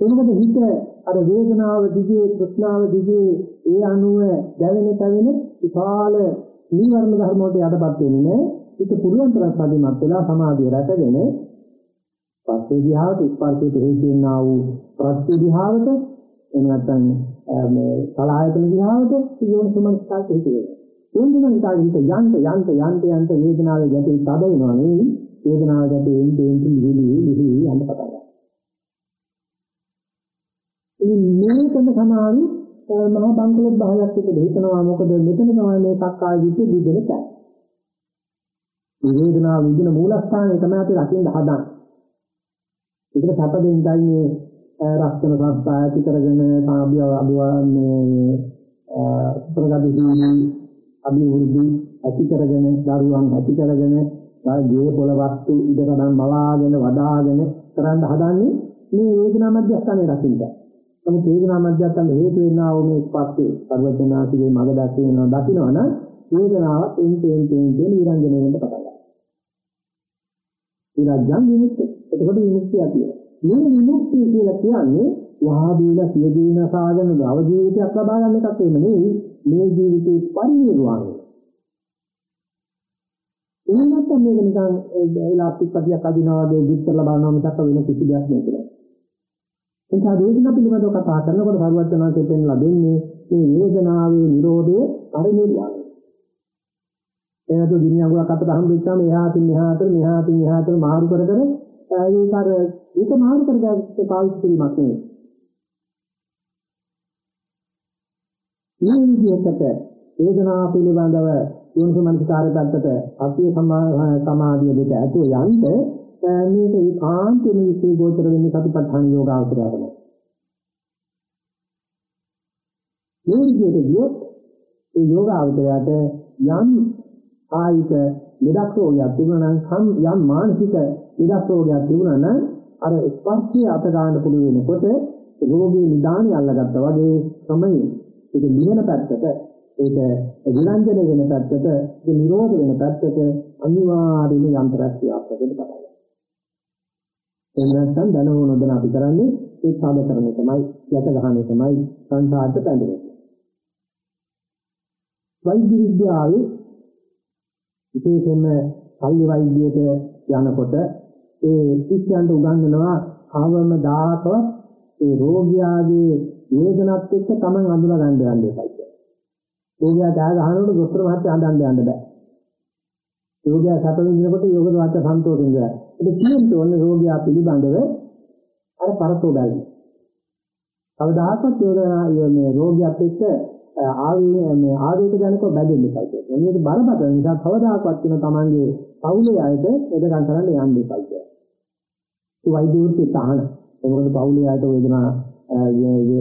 Speaker 1: එතකොට හිත අර වේදනාව දිගේ ප්‍රශ්නාව දිගේ ඒ අනුව දැවෙන දැවෙන විශාල නීවරණ ධර්ම වලට යටපත් වෙන්නේ නැහැ. ඒක පුරුවන් තරම් සාධිමත් වෙලා සමාධිය රැකගෙන පස්සේ දිහාවට ස්පර්ශයට හේතු වෙනා වූ ප්‍රත්‍ය දිහාවට එහෙම නැත්නම් මේ සලආයතන දිහාවට යෝන සමස්කාරට හිතේ. යෝන සමස්කාරට හිත යන්ත යන්ත යන්ත යන්ත වේදනාවේ ගැටේ තද වෙනවා නෙවෙයි වේදනාව ගැටේ එන්නේ එන්නේ නිවිලි නිවිලි යන්න පටන් ගන්නවා. ඉතින් මේකම සමාන මහා බංකලොත් භාගයක් එක දෙහිතනවා මොකද මෙතන තමයි මේ සක්කාය විදිහේ විදිහට තැන. මේ වේදනාව විදින මූලස්ථානය තමයි අපි රකින්න හදන්නේ. ඒකට සැපදෙන් ගන්නේ රක්ෂණ සංස්ථා ඇති කරගෙන සාභ්‍ය අභිවන්නේ ප්‍රගතිශීලී අභිවෘද්ධි ඇති කරගෙන දරුවන් ඇති කරගෙන ගේ පොළ වස්තු ඉදකඩම් මවාගෙන වදාගෙන කරන්න හදන්නේ මේ වේදනා මධ්‍යස්ථානයේ රකින්න. නමුත් වේදනා මධ්‍යස්ථාන හේතු වෙනා වූ මේ ස්පර්ශේ සර්වඥාසිගේ මඟ දැක්වෙනවා දකින්නවනම් වේදනාව එන් තෙන් තෙන් තෙන් නිරංජනය වෙන්න පටන් ගන්නවා. විරජ්‍යං විමුක්ති. එතකොට විමුක්තිය තියෙනවා. මේ විමුක්තිය කියලා කියන්නේ වහා දීලා සිය දින සාගන ගව ජීවිතයක් ලබා ගන්න එකක් එන්නේ නෙවෙයි මේ ජීවිතේ පරිණිරවාණය. එහෙම නැත්නම් මේක නිකන් ඉලාස්ටික් පටියක් අදිනවා වගේ විස්තර ලබනවා මිසක් වෙන කිසි දෙයක් නෙවෙයි. එතන වේදනාව පිළිබඳව කතා කරනකොට සරුවචනාංශයෙන් පෙන්ලා දෙන්නේ මේ වේදනාවේ Nirodhe පරිණිරවාණය. එනතු දින අඟුලක් අතට හම්බෙච්චාම එහාටින් මෙහාට මෙහාටින් එහාට මාරු කර කර ඒක අර ඒක මාරු කරගන්න පාවිච්චි කිරීමක් නෙවෙයි. මේ විදිහට වේදනාව පිළිබඳව යොන්සමන්කාරය පැත්තට අතිය සමාධිය දෙක ඇතුළේ යන්න මේක ඒකාන්තයෙන්ම විශ්ේ ගෝචර වෙන්නේ සතිපට්ඨාන යෝගාවචරය තමයි. මේ විදිහට ගියොත් ඒ යෝගාවචරයට යම් කායික ලෙඩක් රෝගයක් තිබුණා නම් යම් මානසික ලෙඩක් රෝගයක් තිබුණා නම් අර ස්පර්ශයේ අත ගන්න පුළුවන් වෙනකොට රෝගී නිදාණි අල්ලගත්තා වගේ තමයි ඒක ලියන පැත්තට ඒක විලංජන වෙන පැත්තට ඒක නිරෝධ වෙන පැත්තට අනිවාර්යයෙන්ම යන්ත්‍රයක් ක්‍රියාත්මක වෙන්න පටන් ගන්නවා. එහෙම නැත්නම් දැනව නොදැන අපි කරන්නේ ඒ සාධ කරන එකමයි යට ගන්න එකමයි සංසාරට බැඳෙන්නේ. වෛද්‍ය විද්‍යාවේ විශේෂයෙන්ම ශල්‍ය වෛද්‍යයට යනකොට ඒ ශිෂ්‍යයන්ට උගන්වනවා කවම දායකව ඒ රෝගියාගේ වේදනත් එක්ක Taman අඳුන ගන්න යන්න එපා කියලා. රෝගියා දාග අහනකොට දොස්තර මහත්තයා අඳන්න යන්න බෑ. රෝගියා සැප විඳිනකොට යෝගද වාත සන්තෝෂෙන් ඉඳලා. ඒක කියන්නේ ඕනේ රෝගියා පිළිබඳව අර පරතෝ බැලුම. කවදාහක්වත් යෝගනා මේ රෝගියාත් එක්ක ආවේ මේ ආවේග ජනකව බැඳෙන්න එපා කියලා. මේක බරපතල නිසා කවදාහක්වත් වෙන Tamanගේ පවුලේ අයට එදකම් කරන්න යන්න එපා කියලා. ඒ වෛද්‍ය වෘත්තිය තහන. ඒකෝද පවුලේ අයට වේදනා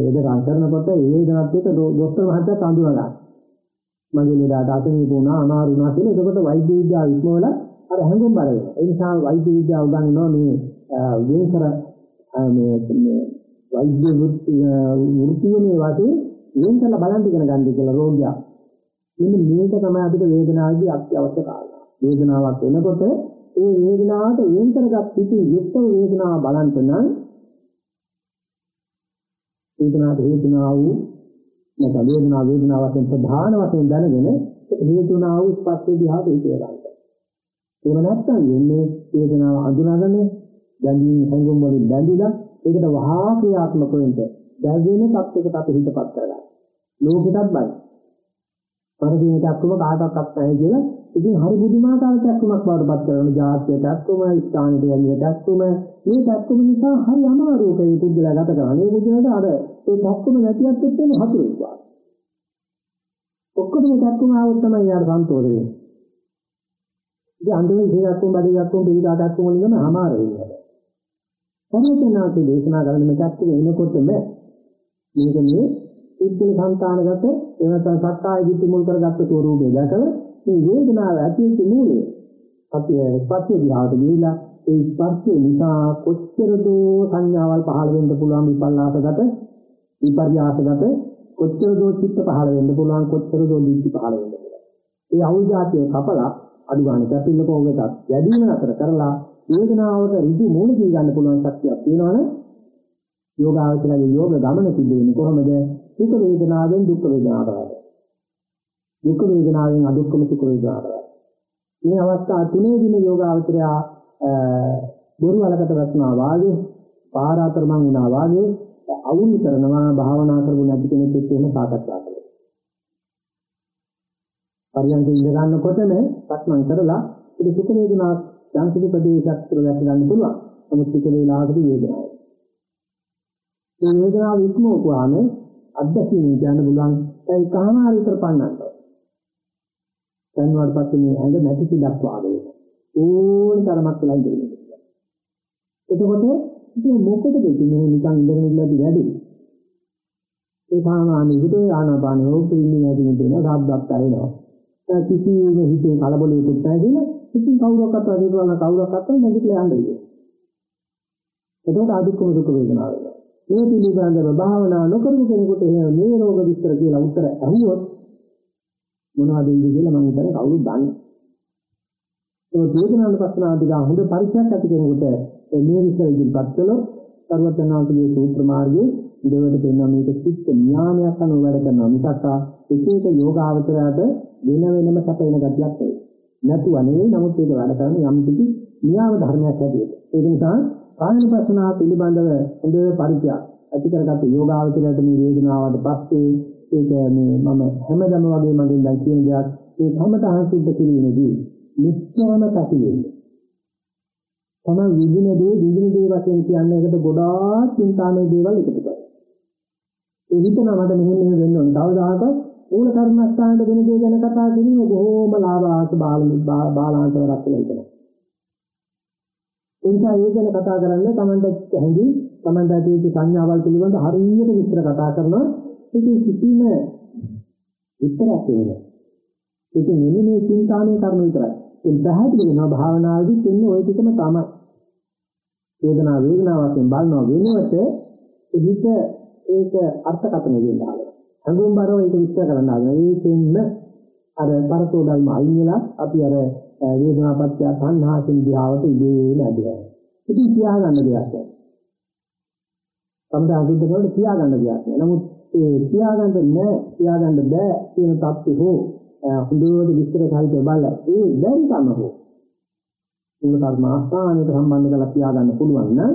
Speaker 1: එදකම් කරනකොට ඒ වේදනාවත් එක්ක දොස්තර මහත්තයා තඳුනලා. මගේ ලෙඩට අතනීප වුණා අමාරු වුණා කියලා. එතකොට වෛද්‍ය විද්‍යාව ඉක්මවල අර හැඟුම් බර වෙනවා. ඒ නිසා වෛද්‍ය විද්‍යාව උගන්වනවා මේ වෙනකර මේ වෛද්‍ය වෘත්තිය මේ වාසේ වෙන කළ බලන් ඉගෙන ගන්න කියලා රෝගියා. මෙන්න මේක තමයි අපිට වේදනාවේදී අත්‍යවශ්‍ය කාරණා. වේදනාවක් එනකොට ඒ වේදනාවට වෙන කරගත් පිටු යුක්ත වේදනාව බලන්ත නම් වේදනාවට හේතුනා වූ නැත්නම් වේදනාව වේදනාවෙන් ප්‍රධාන වශයෙන් දැනගෙන හේතුනා වූ ස්පර්ශය දිහාට හිතේ ගන්නවා. එහෙම නැත්නම් වෙන්නේ වේදනාව අඳුනගෙන දැනීම සංගම් වලින් බැඳිලා ඒකට වහා ක්‍රියාත්මක වෙන්න දැල්වෙන තත්යකට අපි හිතපත් කරගන්න. ලෝකෙටත් බයි. පරිදිනට අක්කම කාටවත් නැහැ කියලා ඉතින් හරි බුදුමාතාව චක්කුමක් බවටපත් කරන ජාතිය චක්කුම ස්ථානික යන්නේ චක්කුම මේ චක්කුම නිසා හරි අමාරුක මේ පුද්ගලයා ගත කරන. මේ පුද්ගලයාට අර ඒ චක්කුම නැතිවත් එක්කම හතුරුක් වා. ඔක්කොම චක්කුම ආවොත් තමයි යාර සන්තෝෂ වෙන්නේ. ඉතින් අන්තිමේ ඉහි චක්කුම බඩේ චක්කුම පිළිදා චක්කුම වලින්ම අමාරු වෙනවා. පරිවර්තනාවේ දේශනා කරන මේ චක්කුම එනකොටම මේක මේ සිද්ධි සංකානගත එනතන සක්කාය දිට්ඨි මුල් කරගත්ත ස්වරූපය දැකලා මේ වේදනාව ඇතිවෙච්ච මූලය අපි ස්පර්ශය දිහාට ගිහිලා ඒ ස්පර්ශය නිසා කොච්චර දෝ සංඥාවල් පහළ වෙන්න පුළුවන් විපල්ලාසගත විපර්යාසගත කොච්චර දෝ චිත්ත පහළ වෙන්න පුළුවන් කොච්චර දෝ දිට්ඨි පහළ වෙන්න පුළුවන්. ඒ අවුජාතිය කපලා අඩු ගන්න කැපිල්ල කෝගෙටත් වැඩි වෙන අතර කරලා වේදනාවට ඍජු මූල දී ගන්න පුළුවන් ශක්තියක් තියෙනවනේ. යෝගාවචරයේ යෝග ගමන තිබෙන්නේ කොහොමද? සුඛ වේදනාවෙන් දුක් වේදනාවට. දුක් වේදනාවෙන් අදුක්කම සුඛ වේදනාවට. මේ අවස්ථා තුනේදීම යෝගාවචරය බොරු වලකට වැටෙනවා වාගේ, පාර අතරමං වුණා වාගේ අවුල් කරනවා භාවනා කරගු නැති කෙනෙක් එක්ක එහෙම සාකච්ඡා කරනවා. පරියන්ක ඉඳ ගන්නකොටම සක්මන් කරලා ඉතින් සුඛ වේදනා සංසිද්ධ ප්‍රදේශයක් තුළ වැට ගන්න පුළුවන්. නමුත් සුඛ වේලාවකදී වේදනාවක් මේ වේදනාව ඉක්මවුවාම අත්දැකීම කියන්න පුළුවන් ඒ කාමාර විතර පන්නන්න. දැන් වඩපත් මේ ඇඟ නැති පිටක් වාගේ. ඕන තරමක් වෙලා ඉඳින්න. එතකොට ඉතින් මොකටද මේ නිකන් ඉඳගෙන ඉන්නදී වැඩි? ඒ සාමාන්‍ය විදිහේ ආනාපාන යෝගින්නේ නැති වෙන සාද්දක් ඇහෙනවා. ඒ කිසිම හිතේ කලබලයකට නැහැ ඉතින් කවුරක්වත් අදිනවා කවුරක්වත් නැගිටලා යන්නේ. එතකොට අදුක්කම දුක වේදනාව වෙනවා. මේ පිළිබඳව භාවනා නොකරපු කෙනෙකුට එහෙම මේ රෝග විස්තර කියලා උත්තර අහුවොත් මොනවද වෙන්නේ කියලා මම හිතන්නේ කවුරුත් දන්නේ. ඒ වේදනානුපස්සනාව දිහා හොඳ පරිචයක් ඇති කෙනෙකුට මේ විස්තර ඉදිරිපත් කළොත් සර්වඥාන්සේගේ සූත්‍ර මාර්ගයේ ඉදවට පෙන්වන මේක චිත්ත ඥානයක් අනුව වැඩ කරනවා මිසක් එක එක යෝගාවචරයට වෙන වෙනම සැපෙන ගතියක් නෙවෙයි. නැතුව නෙවෙයි නමුත් ඒක වැඩ කරන යම් කිසි න්‍යාය ධර්මයක් හැටියට. ඒක නිසා කායනුපස්සනාව පිළිබඳව හොඳ පරිචයක් ඇති කරගත්ත යෝගාවචරයට මේ වේදනාවට පස්සේ ඒක මේ මම හැමදම වගේ මගෙන් දැන් කියන දෙයක් ඒ කමතහන් සිද්ධ කිරීමේදී නිශ්චයම පැතිලෙන්නේ. තමයි විදින දේ විදින දේ වශයෙන් කියන්නේ ඒකට ගොඩාක් චින්තාමය දේවල් එකතු කරලා. ඒ හිතනවා මට මෙහෙම මෙහෙම වෙන්න ඕන. කවදාහකවත් මූල කර්මස්ථානට වෙන දේ ගැන කතා කිරීම බොහෝම ලාභාස බාලාන්තරයක් කියලා හිතනවා. එනිසා ඒ ගැන කතා කරන්න Tamanට හැඟි Tamanට ඇති සංඥාවල් පිළිබඳ හරියට විස්තර කතා කරනවා. ඒකේ කිසිම විස්තරයක් නෑ. ඒක නෙමෙයි මේ චින්තාමය කර්ම විතරයි. ඒ පැහැදිලි වෙනවා භාවනාවේදී දෙන්නේ ওই ටිකම තමයි. වේදනාව වේදනාව වශයෙන් බලනවා වෙනුවට හිත ඒක අර්ථකථන දෙන්නවා. හඟුම් බරව ඒක විස්තර කරන්න හදන. ඒකෙන්න අර පරතෝ ධර්ම අයින් වෙලා අපි අර වේදනාපත්‍ය සංහාසින් දිහාවට ඉදීම ඇදලා. ඉතින් තියාගන්න දෙයක් නැහැ. සම්දා අසුද්ධ කරලා තියාගන්න දෙයක් නැහැ. නමුත් ඒ තියාගන්න නෑ තියාගන්න බෑ කියන தත්ති හෝ හොඳට විස්තර සහිතව බලලා ඒ බැරි කම හෝ මූල කර්ම ආස්ථානයට සම්බන්ධ කරලා තියාගන්න පුළුවන් නම්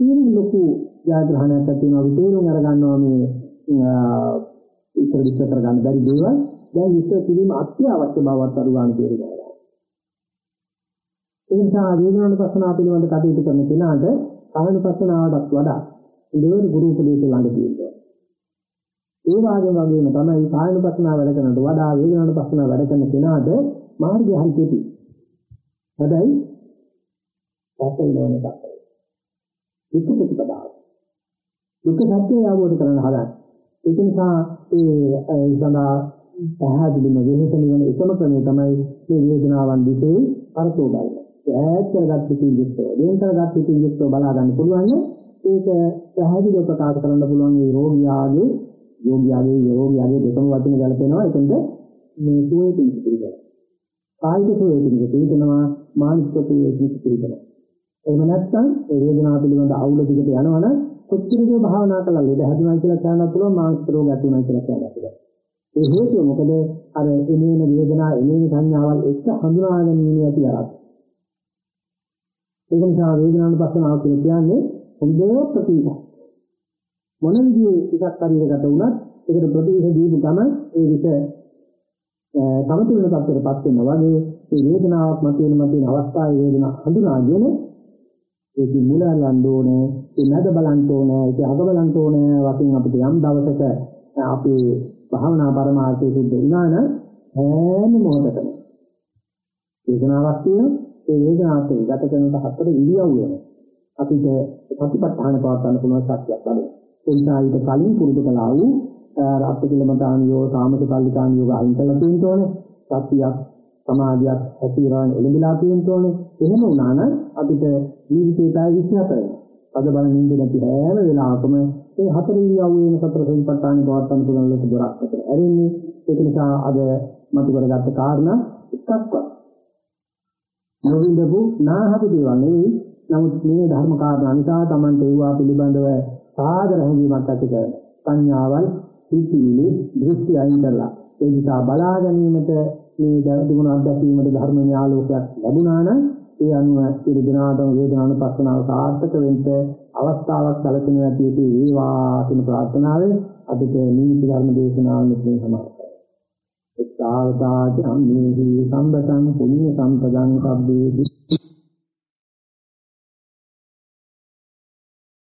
Speaker 1: ඊට ලොකු ජයග්‍රහණයක් ඇති වෙනවා අපි තේරුම් අරගන්නවා මේ ඉතර විස්තර කරගන්න බැරි දේවල් දැන් විස්තර කිරීම අත්‍යවශ්‍ය බවත් අඩු ගන්න තේරුම් ගන්නවා ඒ නිසා වේදනානුපස්සනාව පිළිබඳ කටයුතු කරන කෙනාට කායනුපස්සනාවටත් වඩා ඉදිරි ගුරු උපදේශ ළඟ තියෙනවා ඒ වාගේ වගේම තමයි කායනුපස්සනාව වැඩ කරනට වඩා වේදනානුපස්සනාව වැඩ කරන කෙනාට මාර්ගය හරි කෙටි. හැබැයි සැපේනෝනේ තමයි. දුක් ප්‍රතිපදාව. දුක් සත්‍යය අවබෝධ කරගන්න හදන. ඒක නිසා ඒ සඳහා පැහැදිලිම වෙනස නිවන එකම ක්‍රමය තමයි මේ වේදනාවන් දිගේ පරතෝ බලන. ඈත් කරගත් පිටින් යුක්තව, වෙන කරගත් පිටින් යුක්තව බලා ගන්න පුළුවන් නම් ඒක පැහැදිලිව ප්‍රකාශ කරන්න පුළුවන් මේ රෝගියාගේ යෝගියාගේ යෝගියාගේ දෙකම වචන ගැලපෙනවා එතනද මේ සුවේ පිළිපදිනවා කායික සුවේ පිළිපදිනවා මානසික සුවේ පිළිපදිනවා එහෙම නැත්නම් ඒ වේදනාව පිළිබඳ අවුල දිගට යනවනම් කොච්චරද භාවනා කළා ලෙඩ හැදුනා කියලා කියන්න පුළුවන් මානසික රෝග ඇති වෙනවා කියලා කියන්න පුළුවන්. ඒ හේතුව මොකද? අර එනේන වේදනා එනේන සංඥාවල් එක්ක හඳුනා ගැනීම ඇති අරක් ඒක නිසා වේදනානුපස්සනාව කියන්නේ හොඳ ප්‍රතිපද මොන විදිහේ එකක් හරියකට වුණත් ඒකට ප්‍රතිවිරුද්ධ දීපු ගමන් ඒ විස සමතුලිත තත්ත්වයකටපත් වෙනවා වගේ මේ වේදනාවක් මතුවෙන මතුවෙන අවස්ථාවේ වේදනාව හඳුනාගෙන ඒක මුල අල්ලන්න ඕනේ ඒ නැද බලන්න ඕනේ ඒක අග බලන්න ඕනේ වශයෙන් අපිට යම් දවසක අපේ භාවනා පරමාර්ථය සිද්ධ වෙනා නම් හැම මොහොතකම වේදනාවක් තියෙනවා. ඒ වේදනාවට ගත කරන හතර ඉරියව් වෙනවා අපිට ප්‍රතිපත්තහන පවත් ගන්න පුළුවන් ශක්තියක් ලැබෙනවා ඒ නිසා ඊට කලින් පුරුදු කළා වූ අපිටලමතාන් යෝ සාමත කල්ලිකාන් යෝග අයින් කළා තියෙන්න ඕනේ. සත්‍යයක් සමාධියක් ඇතිරවන එළඹිලා තියෙන්න ඕනේ. එහෙම වුණා නම් අපිට ජීවිතේ පැය 24 වෙනවා. පද බල නින්ද නැති හැම වෙලාවකම මේ හතර ඉරියව්වේම සතර සම්පත්තාන පවත්තන පුළුවන් ලොකු දොරක් අතර ඇරෙන්නේ. ඒක නිසා අද මතු කරගත්ත කාරණා එකක්වත් නොවින්දපු නාහපු දේවල් නෙවෙයි. නමුත් මේ ධර්ම කාරණා නිසා Tamante ඒවා පිළිබඳව සාදර හැඟීමක් ඇති කර සංඥාවල් සිතිවිලි දෘෂ්ටි අයින් කරලා ඒ නිසා බලා ගැනීමට මේ දුණ අත්දැකීමට ධර්ම ඥාලෝකයක් ලැබුණා නම් ඒ අනුව සියලු දෙනාටම වේදනානුපස්සනාව සාර්ථක වෙන්න අවස්ථාවක් සැලසෙන ඇති වේවා කියන ප්‍රාර්ථනාවෙන් අදට නිමිති ධර්ම දේශනාව මෙතන සමාප්තයි. එක්තාවතාච අම්මේහි සම්බතං පුඤ්ඤ සම්පදං සබ්බේ